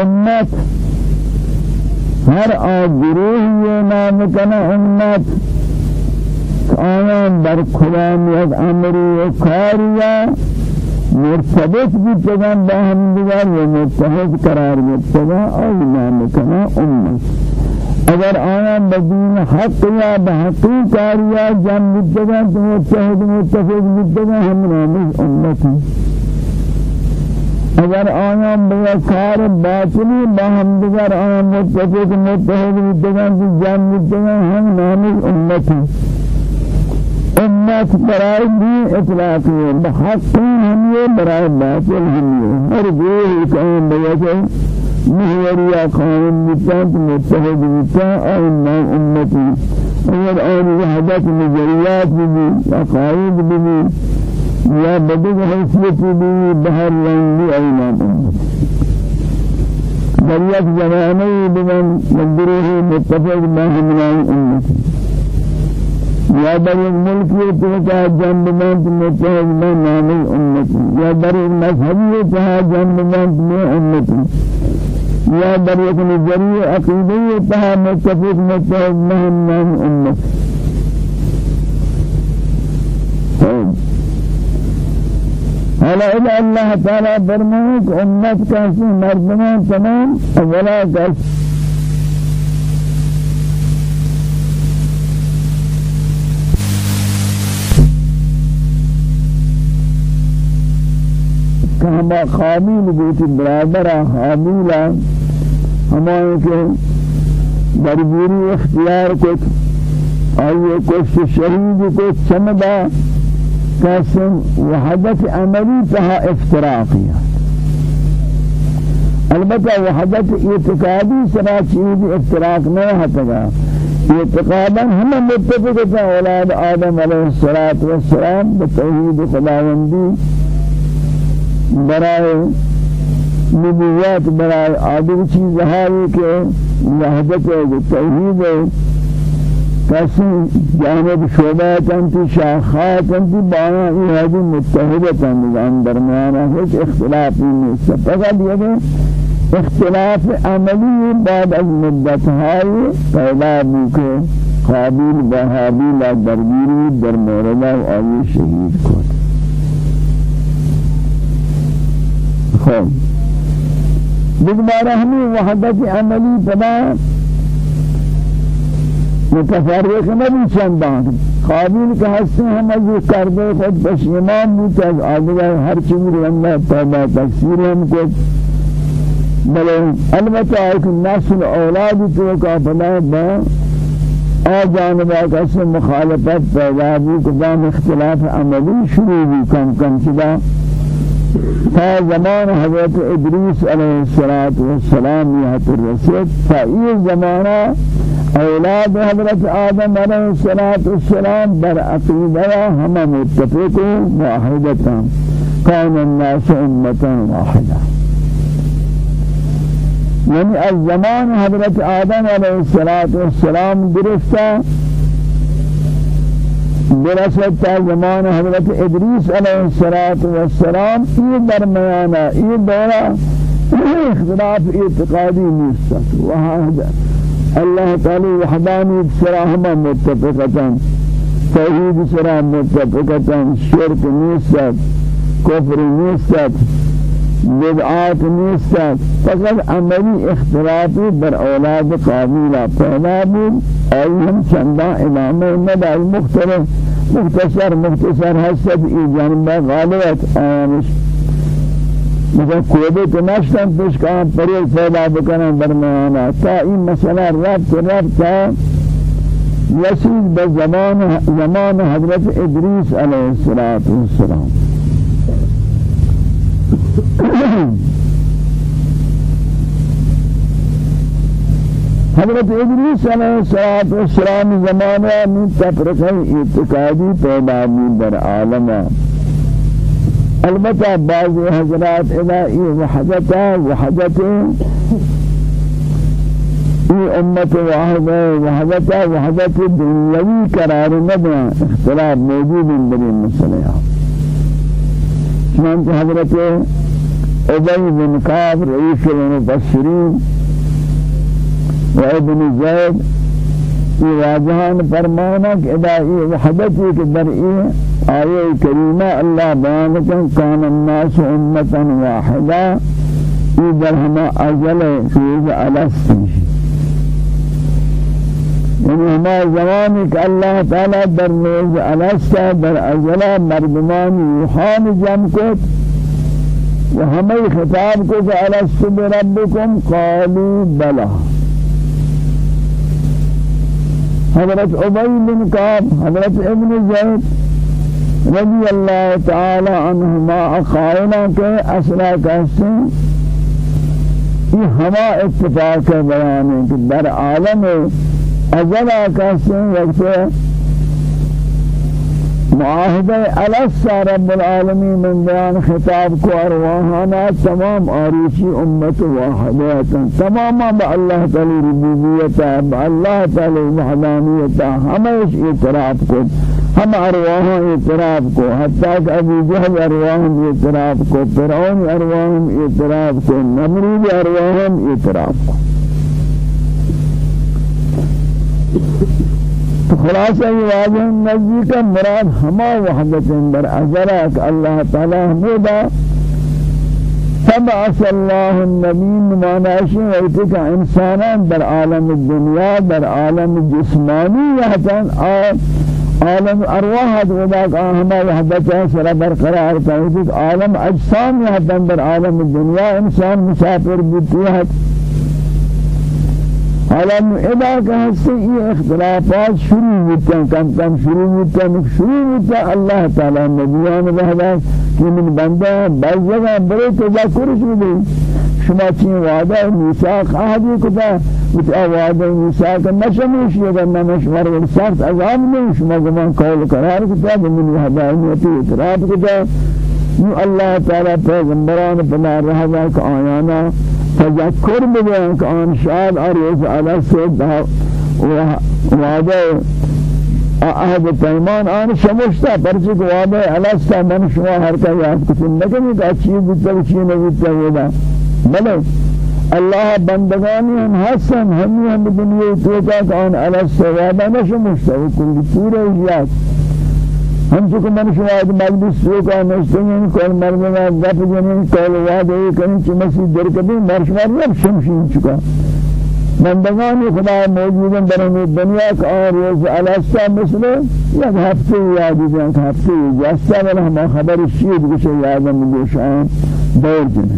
امت ہر آگروہ یہ نام کنا امت آیا در خلامیت امری و کاریا مرتبط بچگان باہم دیگر و متحد قرار متگا اور نام کنا امت اگر آیا بدین حق یا بحقی کاریا جن مدگا تو متحد متفق مدگا ہم نامی امتی اگر آیا بیا کار باطلی باہم دیگر آیا متفق متحد تو جن مدگا ہم نامی امتی امت برای دی اطلاقی بحق هم یہ برای باطل هم یہ ہر گروہ قائم بوجہ محوریا قائم بتاعت متحد بتاع آئین امتی اور آن وحدت نظریات بھی عقائد بھی یا بدل حیثیت بھی بہر رنگی آئین امتی۔ در یک زمانه بمن مدره متفق ما همنای امتی۔ یا در ملکی تہا جنب میں متحد میں نام امتی یا در مذہبی تہا جنب میں امتی یا در ایک نظری عقیدی تہا متفق متحد میں نام امتی حالا إذا الله تعالى برمانك أمت كاسي مردمان تمام؟ أولا كاسي کہ ہما خامین بیتی برادر حامیلا ہمائے کہ دربوری اختیار کت آئیے کچھ شہید کچھ چمدہ قسم وحدت عملی تها افتراقیہ البتہ وحدت اعتقادی سرا چیز افتراق نہیں ہتگا اعتقادا ہم متفق أولاد آدم علیہ والسلام بتوحید خداوندی برائے نبوات برائے آدم چیز ہے کہ وحدت توحید کسی جانب شعبہ تنتی شاخات تنتی بایا یہ ہے متحدت نظام درمیان ہے کہ اختلاف نہیں۔ فقط یہ کہ اختلاف عملی بعد از مدت های پیدا بوکے قابل بہابیل درگیری در مورد آئی شہید کو خب بگبارہ ہمیں وحدت عملی پدا متفرق نبی چندان. قابل کہ ہستے ہم از کردے خود پشیمان بھی کہ آدھگا ہر چیز رنگا توبہ تکثیر ہم کو بلے البتہ ایک نسل أولاد تو کا با آ جانبا کسی مخالفت پیدا بھی کدام اختلاف عملی شروع بھی کم کم چدا تا زمان حضرت ادریس علیہ السلام یہ رسید تا یہ زمانہ أولاد حضرت آدم علیہ والسلام بر عقیدہ ہم متفق واحدتا كان الناس امه واحدة. یعنی از زمان حضرت آدم علیہ الصلوۃ والسلام گرفتا درست تا زمان حضرت ادریس علیہ والسلام یہ درمیانہ یہ دورہ اختلاف اعتقادی نیست. وہاں الله تعالى وحداني سراهما متفقة توحيد سرا متفقة شرك نيست كفر نيست بدعات نيست فقط عملي اختلافي بر أولاد قابيلة پیدا بود. ايهم چندا امام مدى المختلف مختصر مختصر حسب ای جانب غالبت آمش مگر کوبه تو نشتن پیش کام پریل پیدا بکنن درمیانا تا این مسئله رفت رفت تا یسید به زمان زمان حضرت ادریس علیه السلام حضرت ادریس علیہ السلام زمانہ میں تفرقہ اعتقادی پیدا بھی در عالمہ البتہ بعض حضرات الہی وحدتا وحدت ای امت واحدہ وحدتا وحدت دنیاوی قرار ندا اختلاف موجود در مسئلہ چنانچہ حضرت ابی بن کعب رئیس المفسرین و ابن زید یہ واجہان فرمانا کہ ادائی وحدتی کے درئی آیه کریمہ اللہ بیان کن کان الناس امتا واحدا ایدر ہما ازل فیض علست یعنی ہما زمانی کہ اللہ تعالی در نیز علست در ازل مردمان یوحان جم کت. و ہمیں خطاب بربکم قالوا بلا حضرت عبی بن کعب حضرت ابن زید رضی اللہ تعالی عنہما اخائنا کے اصلہ کہتے یہ ہما اتفاق ہے کہ در عالم ازلہ کہتے ہیں وقت معاہدہ الس رب العالمین من بیان خطاب کو تمام آریشی امت واحدیتا تماما با اللہ تعالی ربوبیتا با اللہ تعالی وحدانیتا ہمیش اعتراف کو ہم ارواحاں اعتراف کو حتیٰ کہ ابو جہل ارواحاں اعتراف کو فرعون ارواحاں اعتراف کو نمرود ارواحاں اعتراف کو خلاصہ یہ واضح نزدیک مراد ہما وحدت در ازرک اللہ تعالی ہمیدہ فبعث الله النبي معناشه ويتك انسانا در عالم الدنيا در عالم الجسماني يهتن عالم ارواح ذاك اهما وحدت سر برقرار كان عالم اجسام يهتن در عالم الدنيا انسان مسافر بيتيات حالا ادا کہ ہستے یہ اختلافات شروع ہوتے ہیں کم کم شروع ہوتے ہیں شروع ہوتا اللہ تعالی نبیان بہدا کہ من بندہ بعض جگہ بڑے تذکر شروع شما چین وعدہ میثاق عہدی کتا وچ وعدہ میثاق نشمیش یہ نہ مشور سخت عذاب نہیں شما زمان قول قرار کتا من ہدایت اعتراف کتا۔ اللہ تعالی پیغمبران بنا رہا کہ آیانا تذکر بدن که آن شاد آریز علی سید وعده عهد پیمان آن شمشتا پرچه که وعده علی من شما هر کا یاد کتن نکنی که چیز بیتا چیز نبیتا ودا بله. الله بندگانی هم هستن. همی هم دنیا توتا که آن علی وعده نشمشتا. و کلی پوره یاد ہم چکو من شما مجلس سو کا نشتیں کل مرمنا گپ جنین کل وعدے کریں چ مسیح در کبھی مرشمار نہ شمشین چکا بندگان خدا موجود ہیں در دنیا کا روز الاستا مثل یک ہفتے یاد ہیں ہفتے جسا والا ہم خبر شید کچھ یاد ہم گوشان دور جن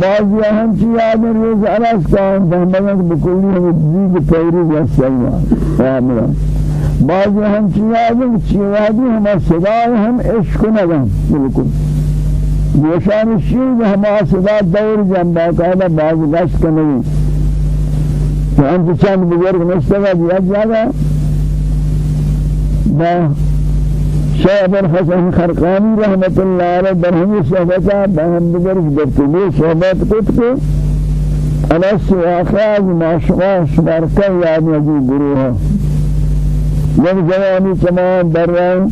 بعض ہم چی یاد روز الاستا بندگان بکلی ہم دیگ پیری جسا ہوا بعض هم چیزی چیزی هم صدای هم عشق نگم بالکل گوشان شیر هم صدا دور جنبا کالا بعض گشت کنگی تو هم چند بزرگ نشتگا دیاد جاگا با شیخ الحسن خرقانی رحمت اللہ علیہ در ہمی صحبتا با ہم بزرگ گفتگو صحبت کت کو علیہ واقعہ ما شما شمارکہ یاد نجی گروہ یک جوانی تمام در راه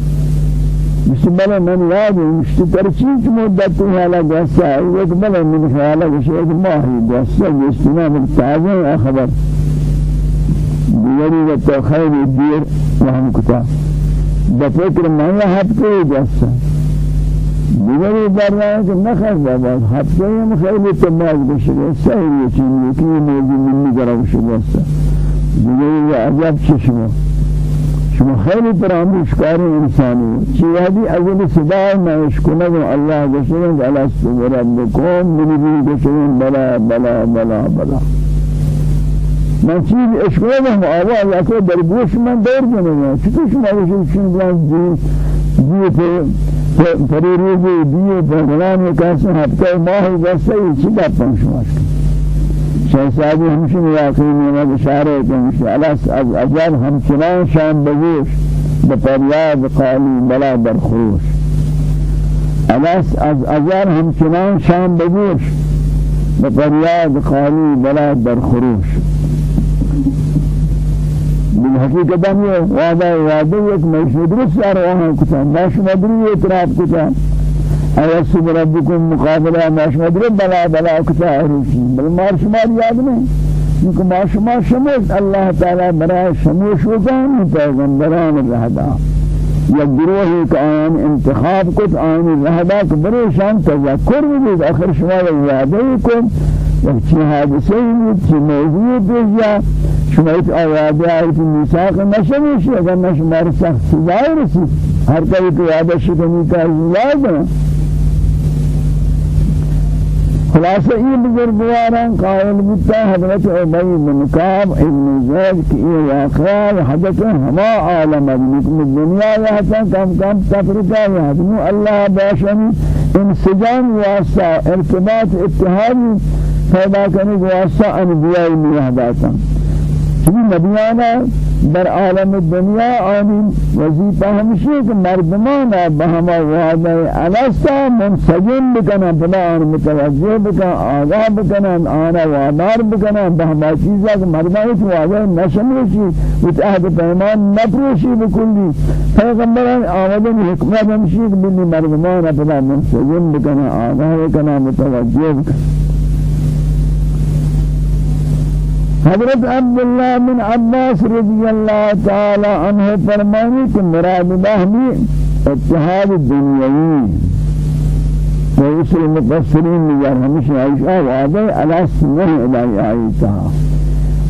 بسم من یاد مشتی ترچیز مدت حالا گسا یک بله من حالا گشه یک ماهی گسا جستنا من تازه خبر. دیگری و تو دیر و هم کتا. بفکر من یا هفته گسا دیگری در راه که نخواست بابا هفته هم خیلی تماز گشه سهی یکی یکی موضوع من نگرم شده دیگری و عجب چشمه. شما خیلی برام اشکار انسانی چیادی اول صدا ما اشکونه الله گشتن على ربكم من بی گشتن بلا بلا بلا بلا. من چیز اشکونه هم آواز أصلا در گوش من دور کنه چطور شما گشتن چین بلان دی دی پریروزی دی بغلان کسی هفته ماه گسته چی دپن شما؟ شهزادی همشون واقعی نیمه بشاره کنش علاس از أجل همچنان شام بگوش بپریاد قالی بلا در خروش. علاس از أجل همچنان شام بگوش بپریاد قالی بلا در خروش. بالحقیقت ہم یہ وعدہ وعدہ ایک مشہور درست آ رہا ہے کچھ انداز مدری اعتراف کچھ أيسب ربكم مقابلة ما شمدر بلا بلا كتاروشي بل ما شمار ياد نہیں کیونکہ ما شما شموش اللہ تعالی برای شموش وکان پیغمبران رہدا یا گروہی کا آن انتخاب کت آن رہدا کہ بریشان تذکر بھی آخر شما یادی یک چی حادثه چی موضوع دیگه شما ایت آیاده آیت میثاق نشمیشی اگر نشمار سخت سزای رسید. هر کاری که یادش کنی که از یاد خلاصہ یہ بزرگواران قائل بتا حضرت عبی بن کعب ابن زید کی یہ واقعہ حضرت ہما عالم ابنکم الدنیا یہتا کم کم تفرقہ یہتنو اللہ باشن انسجام واسطہ ارتباط اتحادی پیدا کرنے واسطہ انبیاء میہداتا چلی نبیانا در عالم الدنیا آنی وظیفه همیشه که مردمان به همه وعده الاستا منسجم بکنن بلا آن متوجه بکن آگاه بکنن آن وادار بکنن به همه چیزا که مردمان که وعده نشمرشی و عهد پیمان نپروشی بکلی. پیغمبران آمدن حکمت همیشه که بلی مردمان بلا منسجم بکنن آگاه بکنن متوجه بکنن حضرت عبداللہ بن عباس رضی اللہ تعالی عنہ فرمانی کہ مراد بہمی اتحاد دنیاوی ويسر المفسرين من همیشه عائشہ وعده على سنه الهی آیتا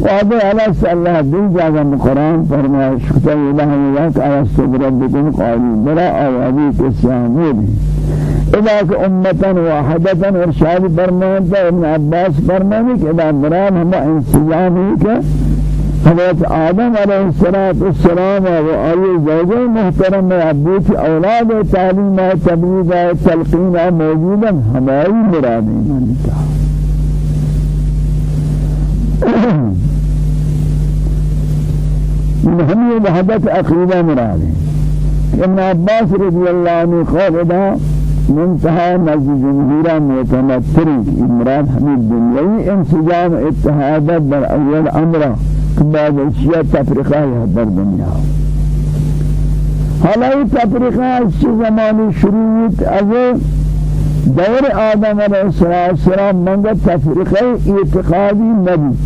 وعده على الله دل جاگا قرآن فرمایا شکتا الہی وقت على استبربكم قالوا برا آوازی کسی آمودی اذا امة واحدة إرشاد فرمانتا ابن عباس فرمانی کہ اذا مراد ہم انسجامی کہ حضرت آدم علیہ والسلام و آئی زوجہ محترم ابوت أولاد تعلیم تبلیغ تلقین موجودا ہماری مراد ہیں من ہم یہ وحدت مراد. ہے ابن عباس رضی اللہ عنہ قال منتهى نزد جمهورا متمثل مراد حمید دنیای انسجام اتحادت در اول أمر بعد اشیاء تفریقه در دنیا. حالا این تفریقه از چه زمانی شروع از دور آدم علیه السلام منگا تفریقه اعتقادی نبود.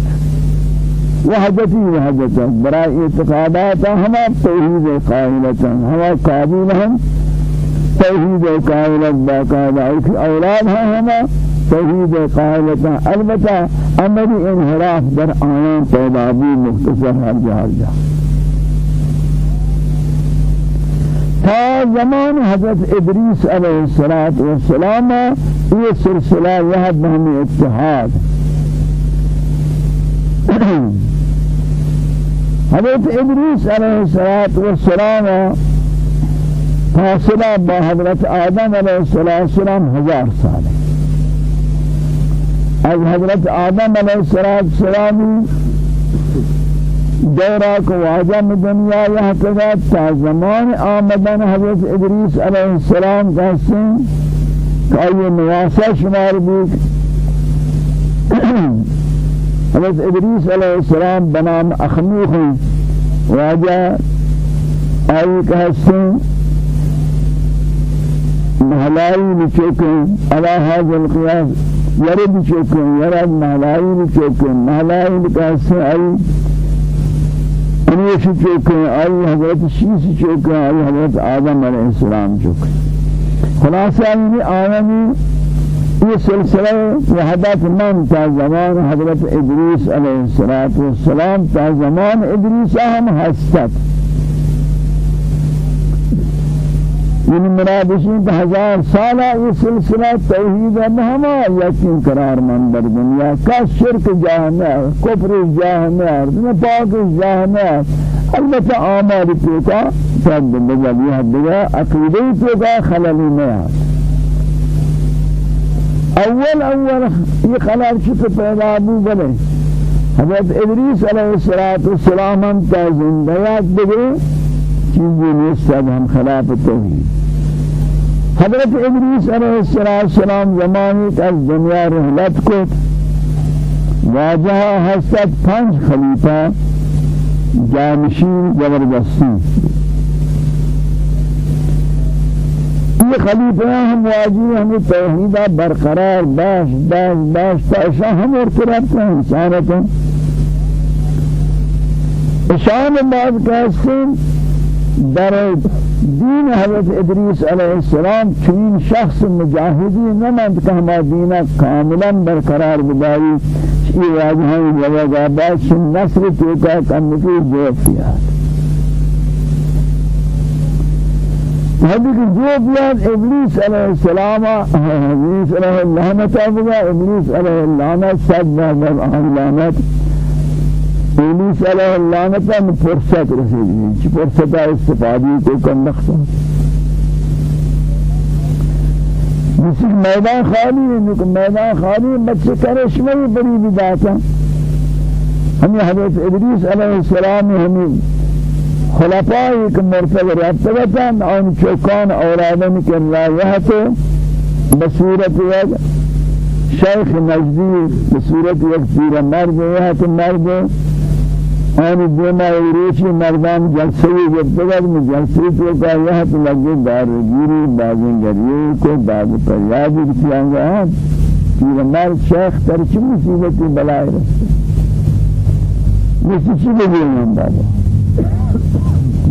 وحدتی وحدتا برای اعتقادات ہما توحید قائلتا ہما قابل ہم توحید قائلت باقاعدہ ایک أولاد ہیں ہما توحید قائلتا البتہ عملی انحراف در آیان پیدا بھی مختصر ہر جا ہر جا تا زمان حضرت ادریس علیہ السلام یہ سلسلہ یہ بہمی اتحاد. [COUGHS] حضرت ادریس علیہ السلام فاصلہ با حضرت آدم علیہ السلام ہزار سال از حضرت آدم علیہ السلام دورا کو واجہ دنیا یہاں کذا تا زمان آمدن حضرت ادریس علیہ السلام کا سن کہ یہ نواسہ شمار بھی حضرت ادریس علیہ السلام بنام اخنوخ واجہ آئی کہ سن مهلائی بچوکن على هذا القياس يرد بچوکن يرد مهلائی بچوکن مهلائی بکاسے آئی انیش چوکن آئی حضرت شیس چوکن آئی حضرت آدم علیہ السلام چوکن خلاصہ یہ آیانی یہ سلسلہ وحدت من تا زمان حضرت ادریس علیہ السلام تا زمان ادریس ہم ہستت یعنی مراد کہ ہزار سالہ یہ سلسلہ توحید ہما یقین قرار من در دنیا. کا شرک جاہنے کفر جاہنے دنیا پاک جاہنے البتہ آمال پیتا شاید بجب یہ دیگا عقیدی پیتا خللی نہیں اول اول یہ خلال شک پیدا ابو بلے حضرت ادریس علیہ السلام تا زندیات بگئے چیزی نیست ہم خلاف توحید. حضرت ادریس علیہ السلام زمانی از دنیا رحلت کو واجہ حسد پنج خلیفہ جانشین زبردستی. یہ خلیفہ ہم واجی ہمیں توحیدہ برقرار باش باش باش تا ہم ارتراب کا انسانتا اشان بعد کہتے در دین حضرت ادریس علیہ السلام چین شخص مجاہدی نمند کہ ہما دینہ کاملا برقرار بداری یہ واجہاں جواب آباد شن نصر توکا کمکی دیو کیا هذه جو بيان إبليس عليه السلام إبليس عليه اللعنة أبغى إبليس عليه اللعنة سد اللعنة إبليس عليه اللعنة من فرصة رسيدي شو فرصة استفادة کو کم نقصان مثل میدان خالی ہے میدان خالی بچے کرشمے بڑی بداتا ہمیں حضرت ادریس علیہ السلام ہمیں خلفائی کے مرتب رابطتا آن چوکان اولادن کے رایحت بصورت یک شیخ نجدی بصورت یک پیر مرد یہت مرد آن دیما ایریچی مردان جلسوی گفتگد میں جلسی تو کا یہت لگے دارگیری بازن گریے کو باز پر یاد کیانگا پیر مرد شیخ ترچ مصیبتی بلائے رسے مسی چی بگیرن بابا؟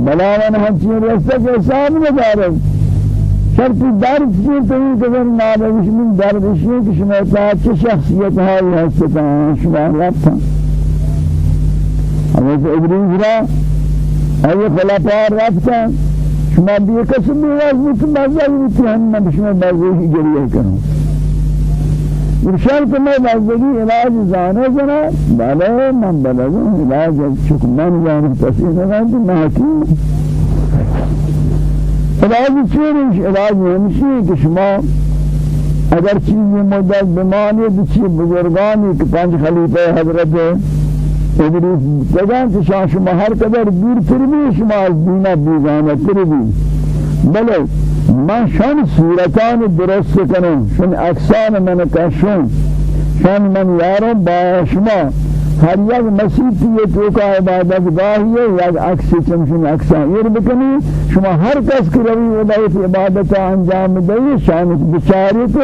بلاوان ہنچین رستے کے حساب ندارد شرطی درد چیز تو یہ کہ نابش من درد شیئے کہ شما اتاعت چه شخصیت ہائی ہستا شما ربتا حضرت ابریز را ای خلافار ربتا شما قسم بھی واضح تو مزہ بھی ہم نہ شما ہی جریہ کروں ارشاد میں بازگی علاج زانے جنا بلے من بلے علاج چک من جان تسین ہے تو محکیم علاج چیرش علاج ہمشی کہ شما اگر چیزی مدد بمانی بچی بزرگانی کہ پانچ خلیفہ حضرت ادریس جگان کہ شما ہر قدر دور تر بھی شما از دینا بیگانہ تر بھی بلے ما شان صورتان درست کنم شان اکسان من کشون شان من یارم با شما هر یک مسیحی تو کا عبادت گاهی یک عکس چمشن اکسان یہ بکنی شما ہر کس کی روی ودایت عبادت انجام دهی شان بچاری تو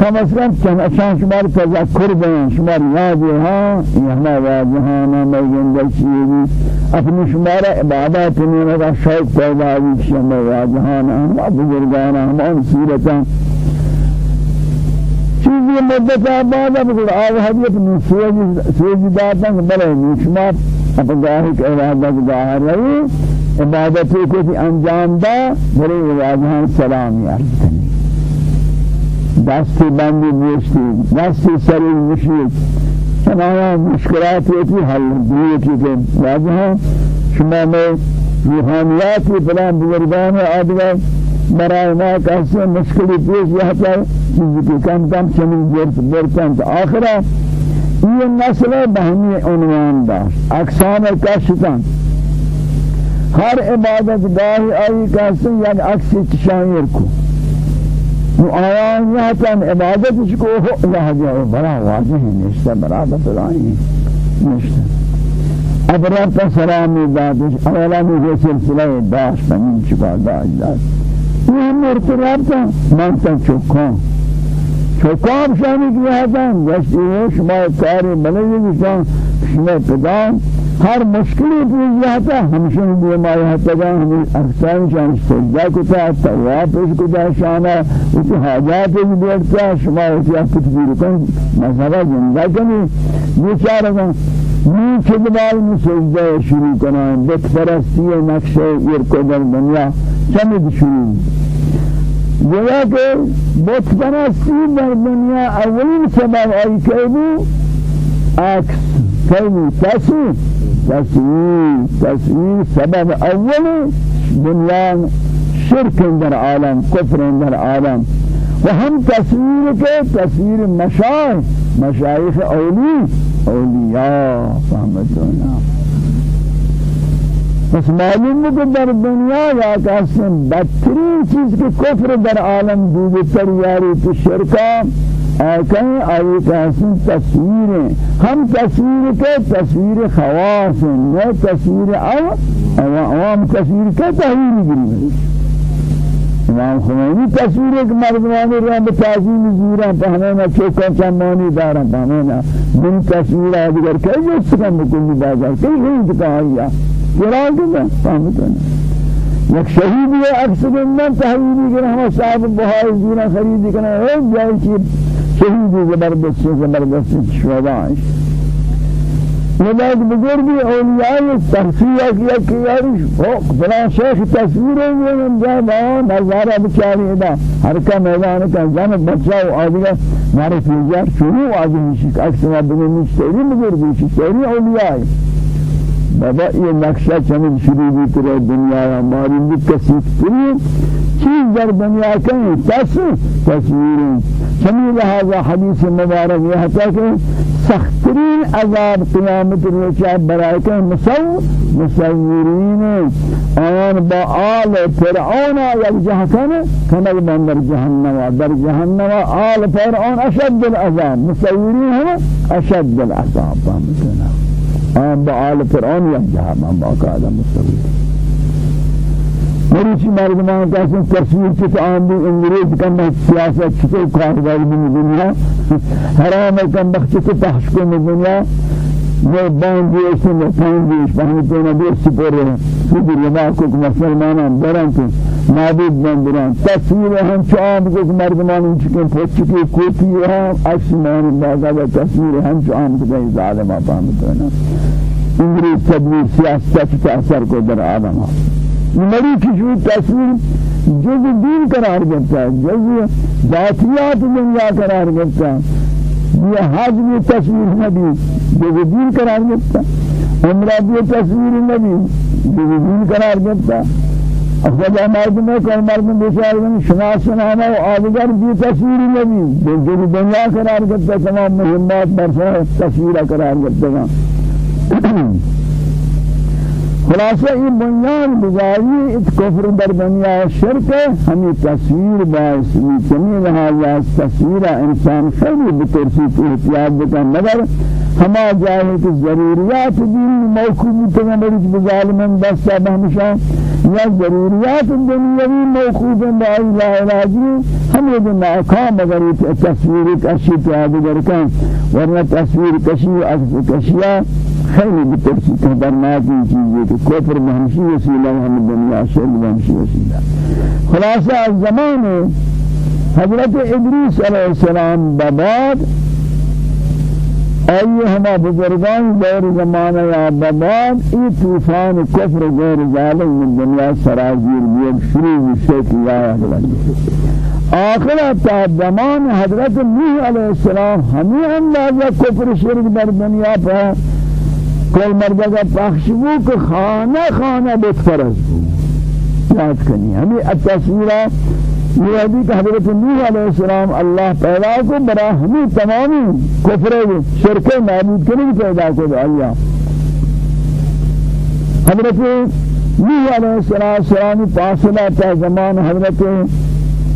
کم از کم چند اشان شما رو تذکر بین شما رو یادی ها. این همه یادی ها نامه زندگی چیزی اپنی شما رو عبادت نیمه و شاید پیدا بید شما یادی ها نامه بزرگان همه همان صورتا چیزی مدت آبادا بکل آب حدیت من سویجی دارتا که بله شما اپنی گاهی که عبادت گاه رایی عبادتی کو انجام دا بری عبادت سلامی عرض کنی. دستی بندی نیستی دستی سری مشید تمام مشکلات کی حل کی کہ واضح شما میں روحانیاتی فلان بزرگان آدھگا برای ما کسی مشکلی پیش یہتا چیزی کی کم کم چنین برتن تو آخرہ یہ نسل بہنی عنوان داشت. اقسام کشتن. ہر عبادت گاہی آئی کسی یک عکسی تشایر کو آیان یہتاً عبادت کو لہجہ بڑا واضح ہے نشتہ برادہ پلائی نشتہ اب رب سلامی دادش اولا مجھے سلسلہ داش پنین چکا داش داش یہ مرتبہ تا من تا چکان چکان شانی کیا تھا جستی ہے شما کاری بلدی شما پدان ہر مشکلی پیش جاتا ہمشن بھی مائی حتا گا ہمیں احسان شان سجدہ کتا تواب پیش کتا شانا اسی حاجات بھی بیٹتا شما اسی اپت بھی رکن مذہبہ زندہ کنی. بیچارہ گا نی چدبال میں سجدہ شروع کنا بت پرستی نقشہ ارکو در دنیا چمد شروع گویا کہ بت پرستی در دنیا اولین سبب آئی کہ عکس کلمه تصویر. تصویر تصویر سبب أول دنیا شرک در عالم کفر در عالم. و هم تصویر کے تصویر مشایخ مشایخ اولی اولیاء فهمتونا بس معلوم ہے کہ در دنیا یا کاسم بدترین چیز کے کفر در عالم دیگر تر یاری تو شرکا کہیں آئی کہاسن تصویر ہم تصویر کے تصویر خواص ہیں۔ نہ تصویر عوام تصویر کے تحویل گری امام خمینی تصویر ایک مردمانی رہا بتعظیم زورا پہمینا چوکا چمانی دارا پہمینا من تصویر آدھگر کہ یہ سکن بکلی بازار کئی غیر دکھایا قرآن کتا فهمتنا یک شہید ہے اکثر من تحویلی کرنا ہمیں صاحب بہائی زورا خریدی ہے۔ جائے چیز۔ شهید زبردست زبردست شهداش نبات بزرگی اولیاء تحصیل کیا کہ یارش فلا شیخ تصویر ہے من جا با نظارہ بچاری دا ہر کا میدان کا جان بچہ و آدھگا مارے فیجار شروع آدھی نشک اکسنا بگن نشتری بزرگی شتری اولیاء بابا یہ نقشہ چمن شروع بھی کرے دنیا ہماری بھی کسی چیز در دنیا کہیں تصویر تصویر چمی لہذا حدیث مبارک یہ ہے کہ سخترین عذاب قیامت روچہ برائے کہ مصور مصورین آن با آل فرعون یک جہتن کنل من در جہنم در جہنم آل فرعون اشد العذاب مصورین ہم اشد العذاب فهمتنا آن با آل فرعون یک جہنم باقاعدہ مصورین مریچی مردمان کسی تصویر چت آن بھی انگریز کم سیاست چت کاروبار میں دنیا حرام کم بخت چت تحشکم دنیا وہ باندھی ایسے میں باندھی باندھی نہ دے سپورے سیدھی لما کو مسلمانان بران کے معبود بندران تصویر ہم چاند کو مردمان چکے پوچ کے کوتی ہے اسمان باغا تصویر ہم چاند کے ظالم اپام تو نا انگریز تدبیر سیاست اثر کو در عالم مری کشو تصویر جز دین قرار گرتا ہے جز ذاتیات دنیا قرار گرتا ہے یہ حج بھی تصویر نبی جز دین قرار گرتا عمرہ بھی تصویر نبی جز دین قرار اصل مرد میں کوئی مرد بیچارے میں شناس سنانا و آدگر بھی تصویر نبی. جز دنیا قرار گرتا تمام مهمات برسا تصویر قرار گرتا خلاصہ یہ بنیان بزاری اس کفر در دنیا شرک ہمیں تصویر باعث بھی چمی لہذا تصویر انسان خیلی بترسی تو احتیاط بکن. مگر ہما جاہے کہ ضروریات دین موقوب تغمرج بظالمن دستا بہمشا یا ضروریات دنیاوی موقوب با لا علاجی ہمیں جو ناکام اگر تصویر کشی تو آدگر کن. ورنہ تصویر کشی کشیہ خیلی بترسی خطرناکی چیزی کہ کفر بہمشی وسیلہ ہم دنیا شرک بہمشی وسیلہ خلاصہ از حضرت ادریس علیہ السلام بباد أي هما بزرگان غير زمانه يا بباد إي طوفان كفر غير ظالم من دنيا سرازير بيد شروع الشيخ يا حضرت آخر تا زمان حضرت نوح علیہ السلام ہمیں اندازہ کفر شرک در دنیا پر کل مرد کا پخشبو کہ خانہ خانہ بیت فرض یاد کنی ہمیں التصویرہ یہ حدیث حضرت نوح علیہ السلام اللہ پیدا کو برا ہمیں تمامی کفر شرک معبود کرنے پیدا کو اللہ حضرت نوح علیہ السلام فاصلہ تا زمان حضرت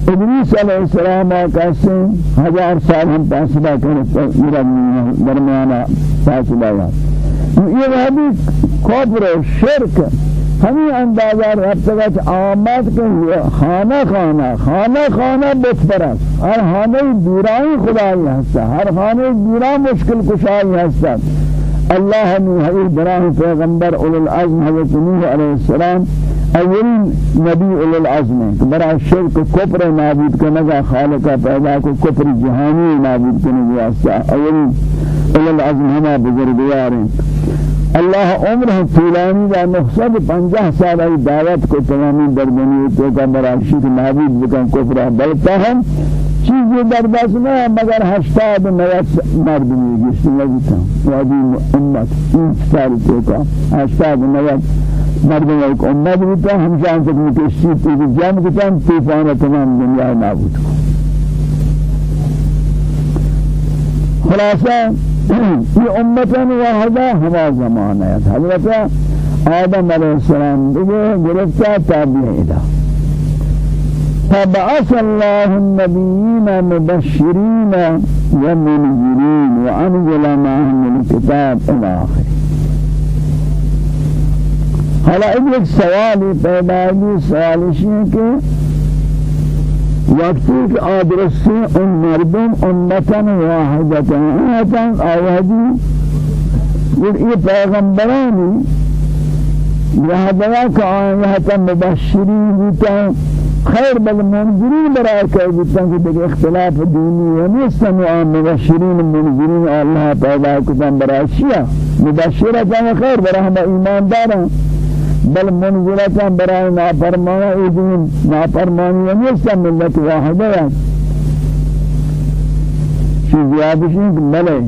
ابلیس علیہ السلام کا سے ہزار سال ہم فاصلہ کرنے درمیانہ فاصلہ ہے یہ بھی کفر شرک ہمیں اندازہ رفتگت آمد کہ خانہ خانہ خانہ خانہ بت پرست ہر خانہ دیرائی خدای ہستا ہر خانہ دیرا مشکل کشائی ہستا اللہ ہمیں حضرت براہ پیغمبر اول العظم حضرت نوح علیہ السلام اولین نبی اول العظم ہے برا شرک کفر نابود کرنے خالقہ پیدا کو کفر جہانی نابود کرنے کا اولین اول العظم ہما بزرگوار ہیں اللہ عمر طولانی دا مقصد پنجہ سال ای دعوت کو تمامی در دنیا تو کا مراشی کے معبود بکن کفر بلتا ہم چیزی در دست نہ مگر ہشتاد نیت مردمی جس لگتا وادی امت این سال تو ہشتاد نیت مردمی ایک امت بتا ہم جان کہ اسی چیز جان کتا طوفان تمام دنیا نابود کو خلاصہ یہ امتا واحدہ ہما زمانہ ہے حضرت آدم علیہ السلام دیگه گرفتا تابعی دا فبعث الله النبيين مبشرين ومنذرين وأنزل معهم الكتاب إلى آخره حالا ایک سوالی پیدا ہے سوال کہ وقتی کہ آدرسی ان مردم امتن واحدتا آتن آوہدی یہ پیغمبرانی لہذا کہ آیتا مبشری ہوتا خير بل منذرين برای که بودن که دیگه اختلاف دینی و نیستن و مبشرین منذرین الله پیدا کردن برای شیعه مبشرة خير برای همه ایمان دارن بل منزلة برای نافرمان ایدین نافرمانی نیستن ملت واحدة ہے چیز یادشین کہ بلے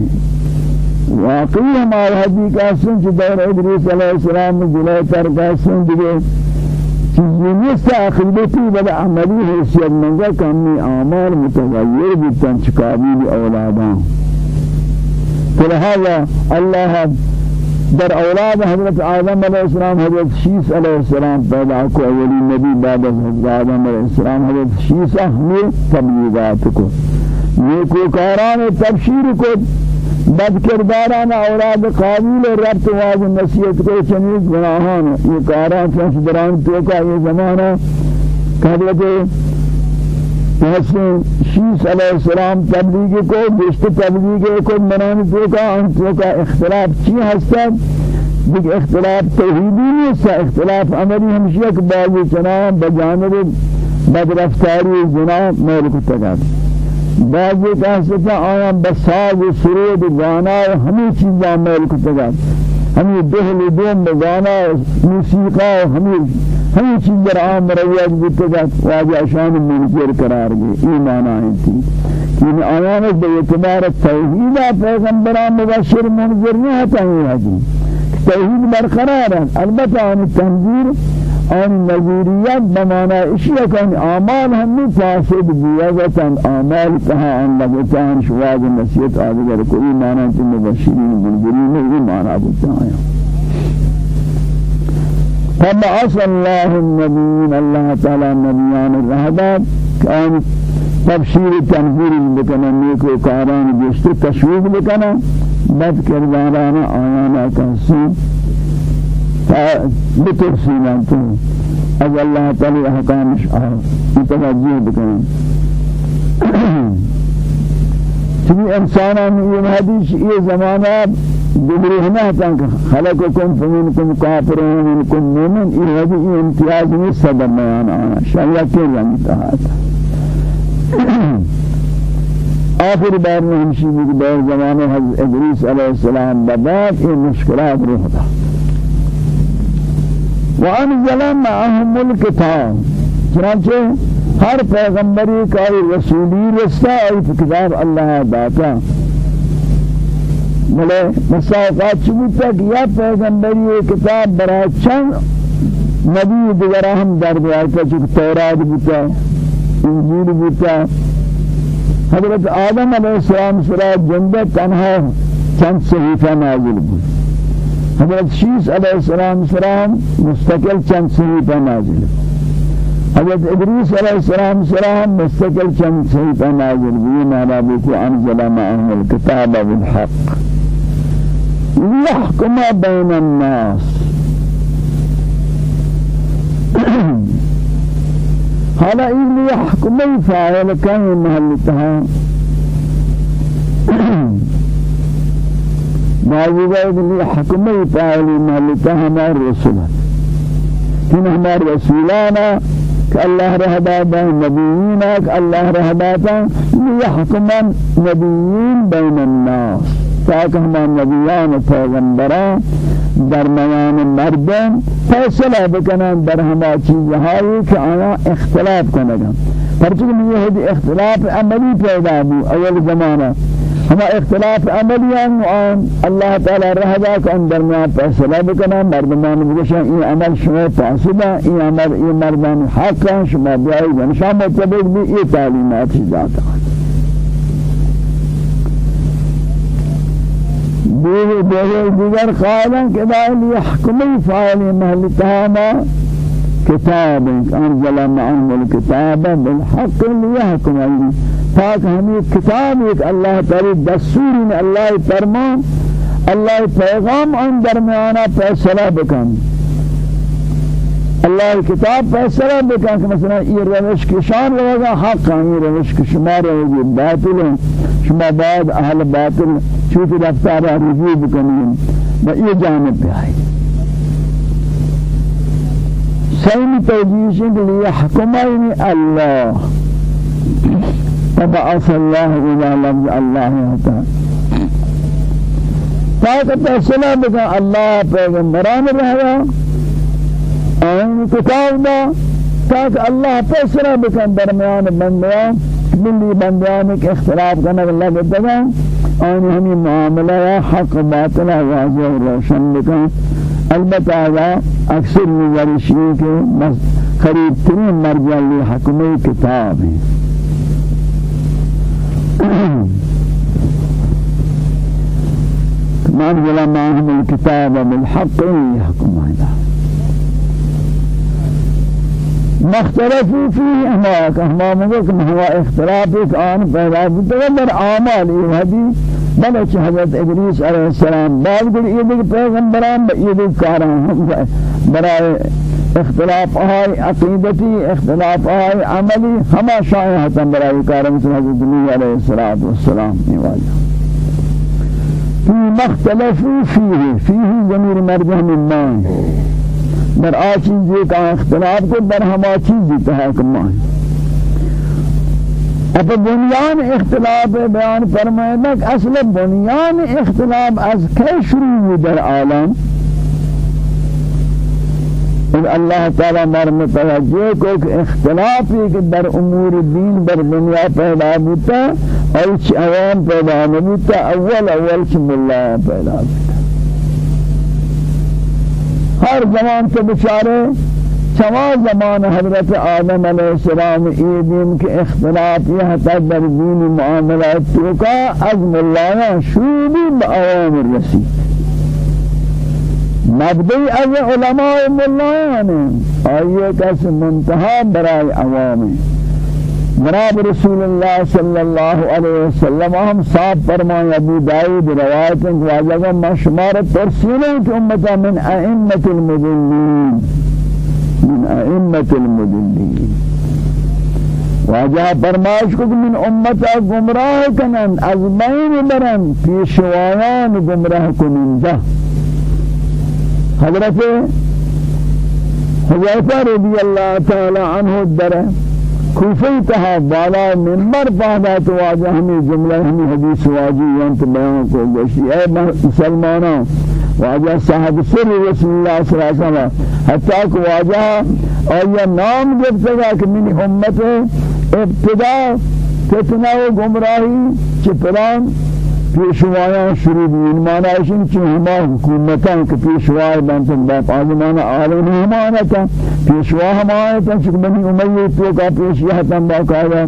واقعی ہمارا حدیث کا سن دور ادریس علیہ السلام جلے تر کا سن دیگے چیزی نیست عقیدتی بل عملی حیثیت منگا کمی اعمال متغیر بیتن چکابیل اولادان. فلهذا الله در أولاد حضرت آدم علیہ السلام حضرت شیس علیہ السلام پیدا کو اولی نبی بعد از حضرت آدم علیہ السلام حضرت شیس ہمیں تبلیغات کو نیکو کاران تبشیر کو بد کرداران أولاد قابل ربط واج نصیحت کو چنین گناہان یہ کاران چنش دران تو کا یہ زمانہ حضرت شیس علیہ السلام تبلیغ کو گشت تبلیغ کو منان تو کا آن تو کا اختلاف چی ہستا دیکھ اختلاف توحیدی نہیں ہے اختلاف عملی ہمشیہ کہ بعضی چنان بجانب بد رفتاری جناب میل کو تگا بعضی کہتا آیا بساز سرود گانا ہمیں چیزاں میل کو تگا ہمیں دہل دوم بگانا موسیقى ہمیں ہم چیز در عام رویت بودتا واجہ شان منکر قرار گئے ایمان آئی تھی کہ آیانت بے اعتبار توحیدہ پیغمبران مبشر منذر نہیں ہی حدیث توحید برقرار ہے البتہ آن تنظیر أن نظیریت بمانا اشیاء کن اعمال ہمیں فاسد بیاغتاً اعمال کہا أن لگتاً شواج نسیت آدھگر کوئی مانا تم مبشرین منذرین نہیں مانا بودتا آیا فبعث الله النبيين الله تعالى نبيان الرهبات كان تبشير تنفير بكنا نيكو كاران جشت تشويق بكنا بد كردارانا آيانا كنسي بترسينا تو از الله تعالى احكامش متوجه بكنا [CLEARS THROAT] چنی انسانان یہ حدیث یہ زمانہ دبری ہمیں تنک خلقکم فمنکم کافرون ومنکم مومن. یہ حدیث یہ امتیاز میں صدر بیان آنا شاید کے آخر بار میں ہمشی بھی دور زمانے حضرت ادریس علیہ السلام بعد یہ مشکلات روح دا وانزل معهم الكتاب چنانچہ ہر پیغمبری کا رسولی رستا ہے کتاب اللہ داتا بلے مساوقات چبوتا کہ یا پیغمبری کتاب برای چند نبی دیگر ہم در دیا کہ چک تورات بوتا انجیل بوتا. حضرت آدم علیہ السلام سرا جندہ تنہا چند صحیفہ نازل بود حضرت شیس علیہ السلام سرا مستقل چند صحیفہ نازل حضرت ادریس علیہ السلام سلام مستقل چند صحیفہ نازل بھی مانا بکو انزل معهم الكتاب بالحق۔ ليحكم بين الناس۔ هذا إذن يحكم الفاعل كان محلتها موجودة إذن يحكم الفاعل محلتها ما الرسول. كن ہمارے رسولانا کہ اللہ رہباتا نبیین کہ اللہ رہباتا لیحکم نبیین بین الناس. تاکہ ہم نبیان پیغمبران درمیان مردم فیصلہ بکنن در ہما چیزهایی کہ آیا اختلاف کنگا پرچکہ یہ اختلاف عملی پیدا بھی اول زمانہ ہما اختلاف عملیان آن. اللہ تعالی رہدا کہ آن درمیان فیصلہ بکنن مردمان بگشن این عمل شما فاسدہ این عمل این مردان حق شما بیائی ونشان مطبق بھی یہ تعلیمات جاتا ہے دیگر دیگر دیگر قائلا کہ دائل يحكم فاعل محل تاما كتاب أنزل معهم الكتاب بالحق ليحكم تاک ہمیں کتاب ایک اللہ تعالی دستور اللہ فرمان. اللہ پیغام آن درمیانا فیصلہ بکن. اللہ کتاب فیصلہ بکن کہ مثلا یہ روش کی شان رہے حق یہ روش شما رہے باطل شما بعد اہل باطل چوت رفتار رجوع بکنیم. و یہ جانب پہ آئی سين توجيش ليحكمين الله. فبعث الله إلى لفظ الله يهتا طاقت السلام بك الله پیغمبران رہا آئین کتاب دا تاک اللہ فیصلہ بکن درمیان بندیان ملی بندیان کے اختلاف کرنے اللہ بتگا آئین ہمیں معاملہ حق باطل واضح روشن بکن. البتہ اکثر نظرشی کے قریب ترین مرجع حکمی کتاب ہیں۔ من الكتاب بالحق يحكم هذا ما اختلفوا فيه هما كما مگو هو اختلاف آن پیدا بودتا در اعمال ایوهدی بلچ حضرت علیہ السلام بعد گل یہ پیغمبران یہ کاران۔ برائے اختلاف آئی عقیدتی اختلاف آئی عملی ہما شائع حتم برائے کاران حضرت نبی علیہ السلام ایواجہ في مختلفوا فيه فيه ضمير مرجع من ماء در آ کا اختلاف کو در ہما چیزی تحکم ہے اب بنیان اختلاف بیان فرمائے اصل بنیان اختلاف از کی شروع در عالم؟ إن اللہ تعالی مر متوجہ کو کہ اختلافی کہ در امور دین در دنیا پیدا ہوتا اور چھ عوام پیدا ہوتا اول اول چھ ملا پیدا ہوتا ہر زمان کے بچارے چما زمان حضرت آدم علیہ السلام ایدین کے اختلاف یہ تک در دین معاملات تو کا از ملانا شروعی بأوام الرسید مبدی از علماء ملایان آئیے کس منتہا برای عوامی جناب رسول اللہ صلی اللہ علیہ وسلم ہم صاحب فرمائے ابو داود روایت ان واجہ مشمار ترسیلوں کی امتا من ائمت المدلین من ائمت المدلین واجہ فرمائش کو من امتا گمراہ کنن از بین برن پیشوایان گمراہ کنندہ حضرت حضرت رضی اللہ تعالی عنہ درہ کوفی تہا بالا منبر پادا تو واجہ ہمیں جملہ ہمیں حدیث واجی ینت بیان کو گشتی اے مسلمانوں واجہ صاحب سر رسول اللہ صلی اللہ علیہ وسلم حتیٰ کہ واجہ اور یہ نام گفتا گا کہ منی امت ابتدا فتنہ و گمراہی چپران پیشوایان شروع بین. مانا اشن چی؟ ہما حکومتان کہ پیشوای بانتن باپ آزمان عالم ہمانتا پیشوا ہمانتا چک بنی امیہ تو کا پیشیہتن باقاعدہ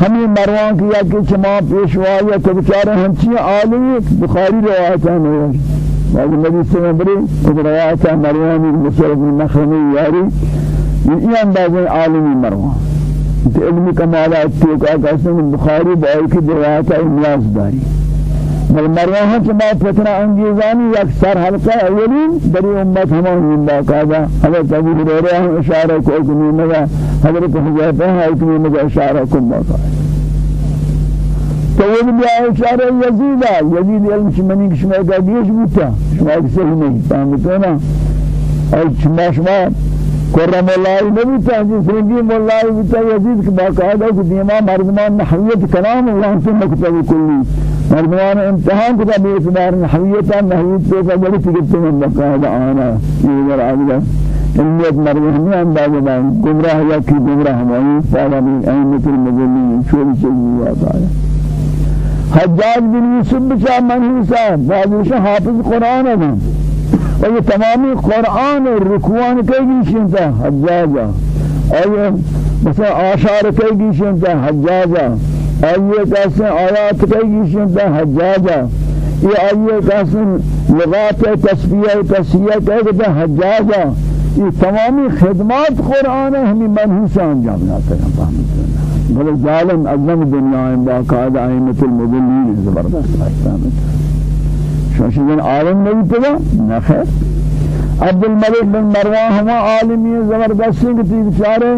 ہمیں مروان کیا کہ چما پیشوایا کہ بچارے ہنچی عالمی بخاری روایتان ہے بعض نبی سے بری روایت مروان مصرف نخمی یاری یہ انداز عالمی مروان. علمی کمالات تو کا قسم بخاری بائی کی روایت املاز داری. بل مروان کہ ما فتنہ انگیزانی یک سر حلقہ اولین بری امت ہمان من باقاعدہ حضرت ابو ہریرہ اشارہ کو اکنی مگا حضرت حضیفہ اکنی مگا اشارہ کو باقاعدہ تو وہ بھی اشارہ یزیدہ یزید علم شمنی کشمہ کا دیش بوتا. شما صحیح نہیں فهمتو نا. اور شما شما کرم اللہ نبوتا. جس رنگی مولا بوتا. یزید کہ باقاعدہ کہ دیما مردمان نحویت کلام اللہ سے مکتب کلی. مردمان امتحان کو بھی اعتبار نحویتا نحویت کو کا بڑی فکر میں بقاعدہ آنا یہ اگر آگلا علمیت مرحمی انداز بان گمراہ یا کی گمراہ ہماری فعلا بھی ائمت المجلین شوری چیزی یاد آیا حجاج بن یوسف بچا منحوسا بعضیشا حافظ قرآن ہے اور یہ تمامی قرآن رکوان کے گیشن تھا حجاجا اور یہ مثلا آشار کے گیشن تھا حجاجا آئیے کیسے آیات کئی گیشن حجاجا یہ آئیے کیسے لغات تسبیح تسیح کہتے حجاجا یہ تمامی خدمات قرآن ہمیں منحوس انجام ناتے ہیں بلے ظالم اعظم دنیا میں باقاعدہ ائمۃ المضلین زبردست احکامات شاشین عالم نہیں پڑا نہ خیر. عبد الملک بن مروان ہما عالمی زبردست ہیں کہ بیچارے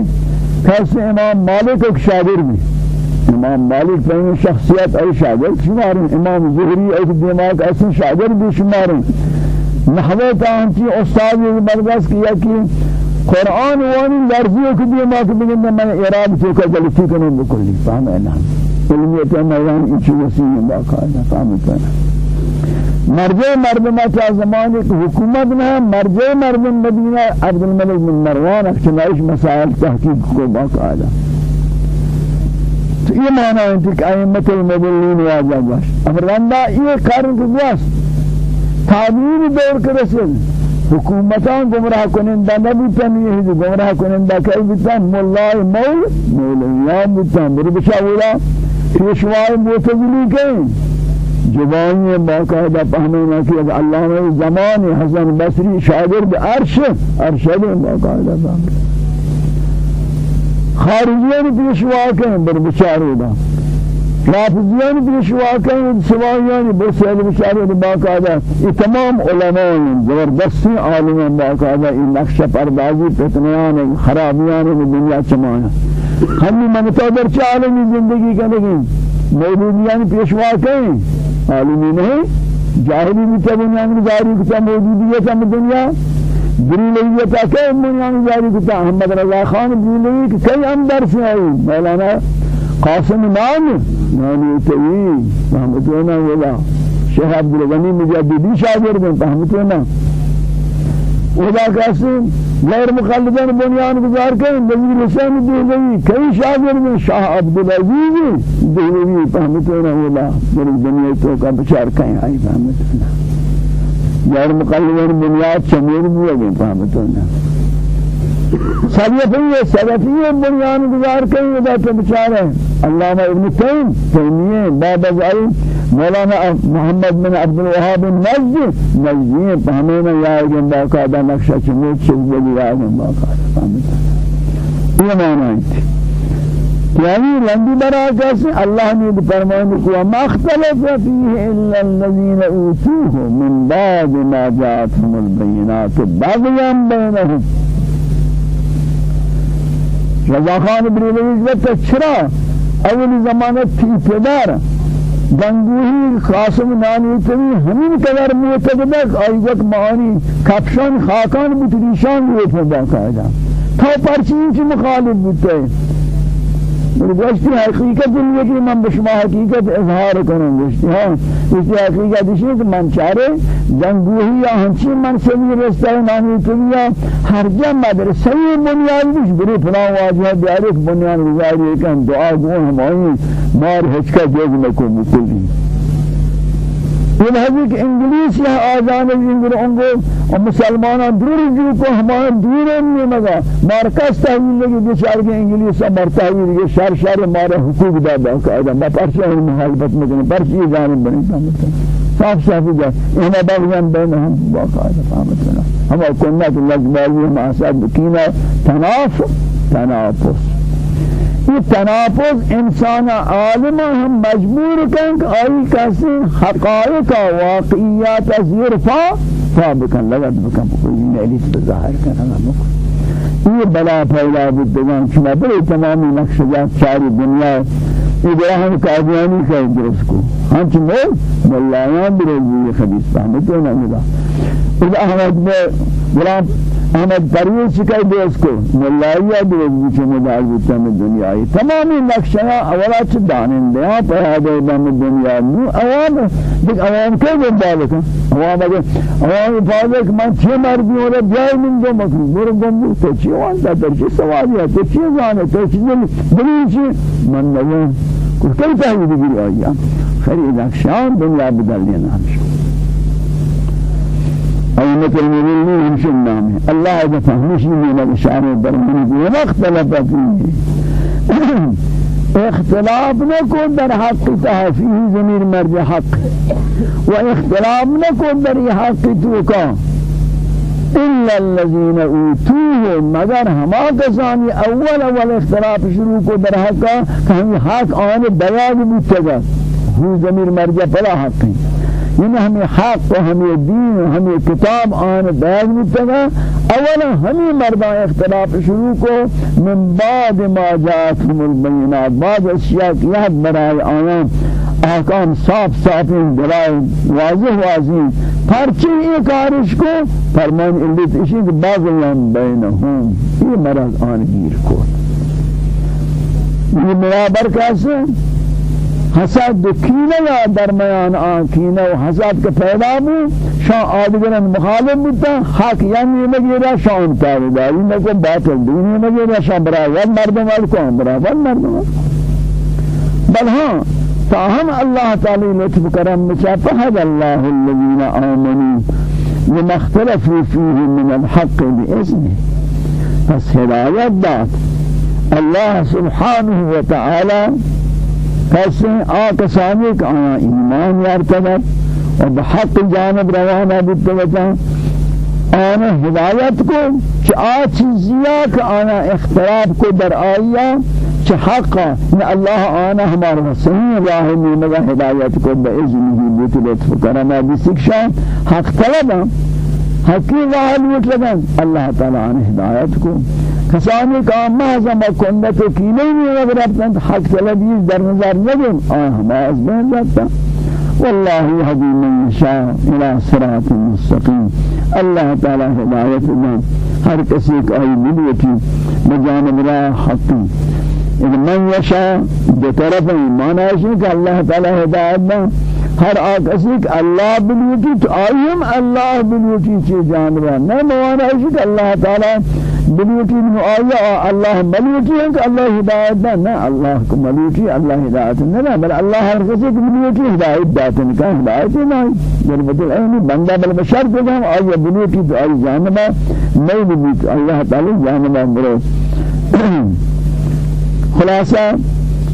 کیسے امام مالک ایک شاگرد بھی إمام مالک پہنے شخصیت ای شاگرد شمارن. إمام زہری ای دماغ ایسے شاگرد بھی شمارن. نحوے کا ہنچی استاد برداشت کیا کہ قرآن وانی درزی کو کو بگن میں اعراب تو کا غلطی کرنے بکلی فهم أنا علمیت میدان این چیز وسیع باقاعدہ فهمت مرجع مردم تا زمان حکومت نہ مرجع مردم مدینہ عبد الملک بن مروان اختنائش مسائل تحقیق کو باقاعدہ تو یہ معنی ہے کہ ائمت المدلین واجب باش اب رندا یہ کارن کو واس تعبیر دور کے رسول حکومتان گمراہ کنندہ نبیتن یہ گمراہ کنندہ کئی بیتن. مولای مول مولیان بیتن. بری بچاولا پیشوائی موتزلی کہیں جوانی باقاعدہ پہنونا کہ اللہ زمان حسن بصری شاگرد عرش ارشد باقاعدہ پہنونا خارجیان پیشوا کہیں بر بچارے دا. رافضیان پیشوا کہیں سوائیان بسیار بچارے دا باقاعدہ. یہ تمام علماء زبردستی عالمان باقاعدہ. یہ نقش پردازی فتنیان خرابیان دنیا چمانا ہمی منتظر چا عالمی زندگی کرنے موجودیان پیشوا کہیں عالمی نہیں جاہلی بھی تب انہوں نے جاری کتا موجودیت ہم دنیا بریلیت کہ انہوں نے جاری کتا احمد رضا خان بریلی کہ کئی اندر سے آئی مولانا قاسم نام نامی تیوی محمدونا ولا. شیخ عبدالغنی مجددی شاگرد ہیں محمدونا ولا قاسم غیر مخلدان بنیان گزار کریں نبی لسان دہلوی کئی شاگرد شاہ عبدالعزیز دہلوی فهمتونا ولا. در دنیا تو کا بچار کہیں آئی فهمتونا غیر مخلدان بنیاد چمیر بھی اگیں فهمتونا سلفی سلفی بنیان گزار کریں ادا تو بچار ہے علامہ ابن تیم تیمیہ باب از مولانا محمد بن عبد الوهاب النجدي نجدي فهمنا يا جن باقاعدة نقشة چموت چیز بلی يا جن باقاعدة فهمتا یہ معنی ہے۔ یعنی رنگی برا کیسے اللہ نے فرمانے کو ما اختلف فيه الا الذين اوتوه من بعد ما جاءتهم البينات بغيا بينهم رضا خان بن الوليد چرا؟ اول زمانه تھی پدر گنگوهی خاصم نانی تمی همین قدر معتقد آئی وقت معانی کفشان خاکان بتریشان روی پیدا کردن. تا پرچی چی مخالف بودتے گوشتی حقیقت یہ کہ من بشما حقیقت اظہار کروں گوشتی ہاں اس حقیقت یہ کہ من چارے جنگوہی یا ہنچی من سوی رستہ نامی تبیا ہر جا مدرسہ بنیاد بش بری فلان واجہ بیارک بنیاد گزاری کن دعا گون ہمائی مار ہچکا جوگ نکو مکلی یہ ہے کہ انگلیس یا آزان انگر انگو اور مسلمانان دور جو کو ہمارے دور نہیں مگا مرکز تحویل لگی بیچار کے انگلیس مر تحویل کے شر شر مارے حقوق دا دا قاعدہ میں پرچہ ان محالفت میں کرنے پرچہ جانب بنی فهمت صاف صاف جا إحنا بغیان بین ہم باقاعدہ فهمت ہم کنت لجبالی ہم آساد بکینا تناف تنافس یہ تنافذ انسان عالم ہم مجبور کن کہ آئی کسی حقائق واقعیات از یرفا فابکن لگت بکن کوئی نیلیت بظاہر کن ہم مکن۔ یہ بلا پھیلا بدگان چنا بڑے تمامی نقشجات چاری دنیا ابراہیم قادیانی کا درست کو۔ ہم چنو ملایان بروزی خبیث فهمتو نمیلا اذا احمد غلام احمد پرویز چکای دوست کو ملائیہ دوست بیچے مدار بیتا میں دنیای تمامی نقشہ اولا چھ دانندے ہیں پیادے بام دنیا. نو عوام دیکھ عوام کے دنبال کن عوام اگر عوام کہ من چھ مردی ہو رہا بیائی من دو مکن برو گمبو تو چی وانتا در چی سوالی ہے تو چی زانے تو چی دلیل چی؟ من نوان کل تحویل بگیری آئیا خیلی نقشان دنیا بدل لینا ہمشہ أئمة المؤمنين همش النام الله إذا فهمش من الإشارة برمني وما اختلف فيه. اختلاف نكون در حق تحفيه زمير مرجع حق. واختلاف نكون در حق توكا إلا الذين أوتوه مگر ہما کسانی اول اول اختلاف شروع کو در حقا ہم حق آن بیان بودتا ہو زمیر مرجع فلا حق این ہمیں حق و ہمیں دین و ہمیں کتاب آن بیان متگا اولا ہمیں مردان اختلاف شروع کو. من بعد ما جاءتهم البینات. بعد اشیاء کی یاد برای آیان احکام صاف صاف دلائل واضح واضح. ہر چیز یہ کارش کو. فرمان علت اسی کہ باغیان بینہم یہ مرض آن کو یہ برابر کیسے حسد کینه یا درمیان آن کینه و حسد که پیدا بود شان آدگران مخالف بودن حق یعنی نگیره شان تابداری نکن باطل دینی نگیره شان برای مردم الکن برای مردم بل ها فهم الله تعالى لطف کرم مچا فهد الله الذين آمنوا لما اختلفوا فيه من الحق بإذنه پس هدایت داد. الله سبحانه وتعالى کسی آکسانی که آیا ایمان یارتد و بحق جانب روانه بیتوجه آن هدایت کو چه آ چیزیا که آنا اختلاف کو در آیا چه حقا آن الله آنا ہمارا صحیح راہ میں ہدایت کو باذنہ بیت لطف کرنا حق طلبا حقی راہ لوٹ لگن اللہ تعالی عنہ ہدایت کو. کسانی کا محضم کنت کینه می رفتند حق طلبی در نظر نگیم آه ما از بین رفتا والله يهدي من يشاء إلى صراط مستقيم الله تعالى هدايت دان هر کو ای ملیتی بجانب را حقی. اذا من يشاء بطرف ایمان ہے کہ اللہ تعالی ہدایت دان ہر آکسی کہ اللہ بلیتی تو آئیم اللہ بلیتی چی جانبا نہ موانا ہے کہ اللہ تعالی بلیوٹی نو آیا اللہ ملیوٹی ہے کہ اللہ ہدایت دا نہ اللہ کو ملیوٹی اللہ ہدایت نہ بل اللہ ہر کسی کو ملیوٹی ہدایت داتا ہے کہ ہدایت نہیں ضربت العین بندہ بل بشر کو ہم آیا بلیوٹی تو آئی جانبا نہیں بلیوٹی اللہ تعالی جانبا مرو خلاصہ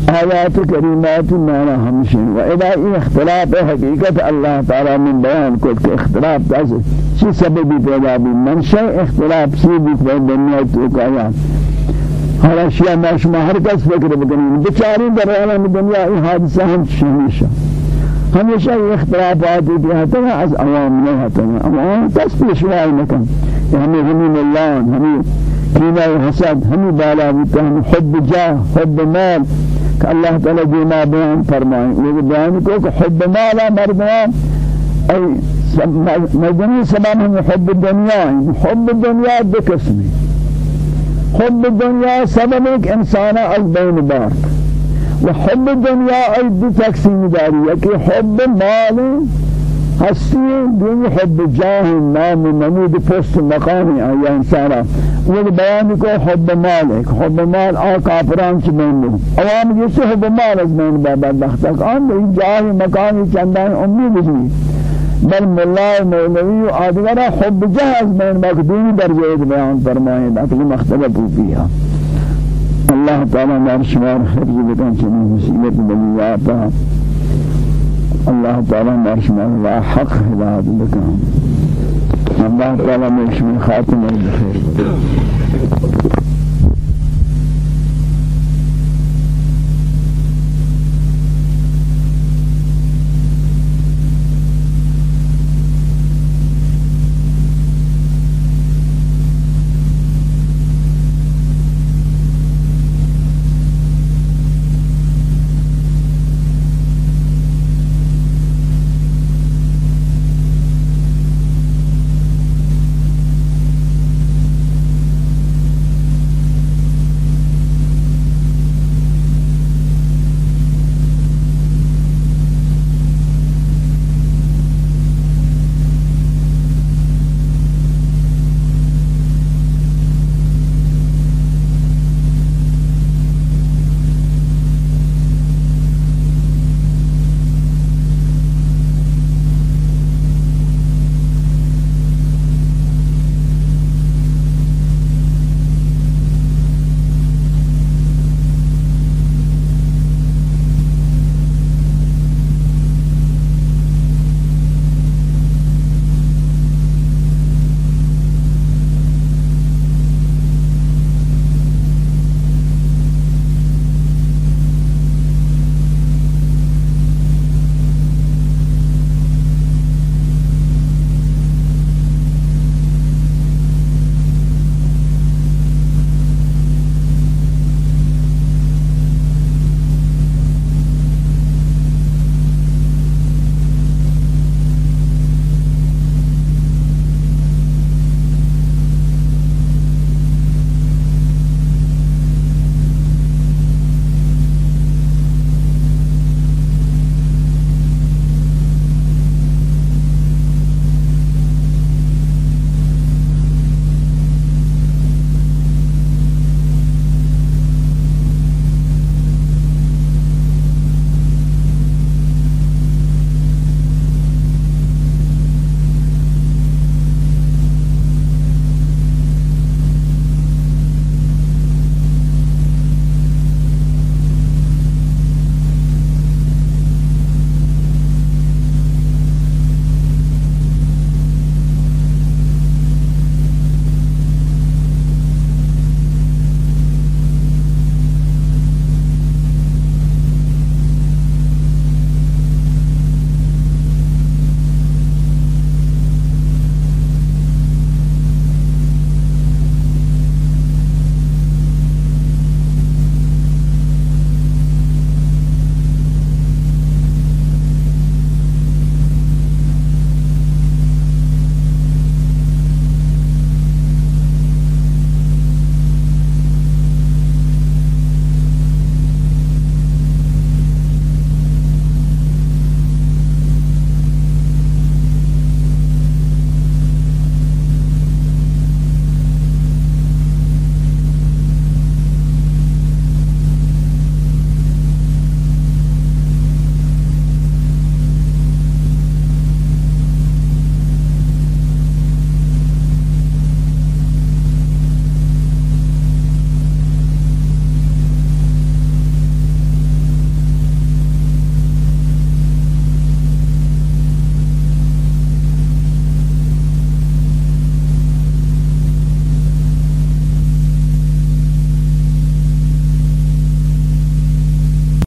آیات کریمات مانا ہمشن و اذا اختلاف حقیقت اللہ تعالی من بیان کو کہ اختلاف تاسے چی سببی پیدا بھی منشأ اختلاف سی بھی پیدا دنیا تو کایا ہر اشیاء میں شما ہر کس فکر بکنی بچاری در عالم دنیا ای حادثہ ہم ہمیشہ ہمیشہ یہ اختلافات ہوتا ہے از عوام نہیں ہوتا ہے عوام تصفیہ شوائے مکن ہمیں ہمیں اللہ ہمیں کینہ حسد ہمیں بالا ہمیں حب جاہ حب مال کہ اللہ تعالی دیما بیان فرمائیں یہ بیان کو کہ حب مالا مردمان ای مجنی سبب ہم حب الدنیا حب الدنیا دو قسمی حب الدنیا سبب ایک انسان از بین بار. و حب الدنیا ای دو تقسیم داری یکی حب مال ہستی دین حب جاہ نام نمود پست مقامی آیا انسانا وہ بیان کو حب مال ہے حب مال آ کافران چ میں عوام یہ سے حب مال از میں بابا بختک آن جاہ مقامی چندان امید نہیں بل ملا مولوی و آدگرہ حب جہاز بین مقدومی درجہ بیان فرمائیں باقی مختلف ہوتیا اللہ تعالی مار شمار حفظ بکن چنی مصیبت بلیاتا اللہ تعالی مار شمار لا حق ہدایت بکن اللہ تعالی مار شمار خاتم الخير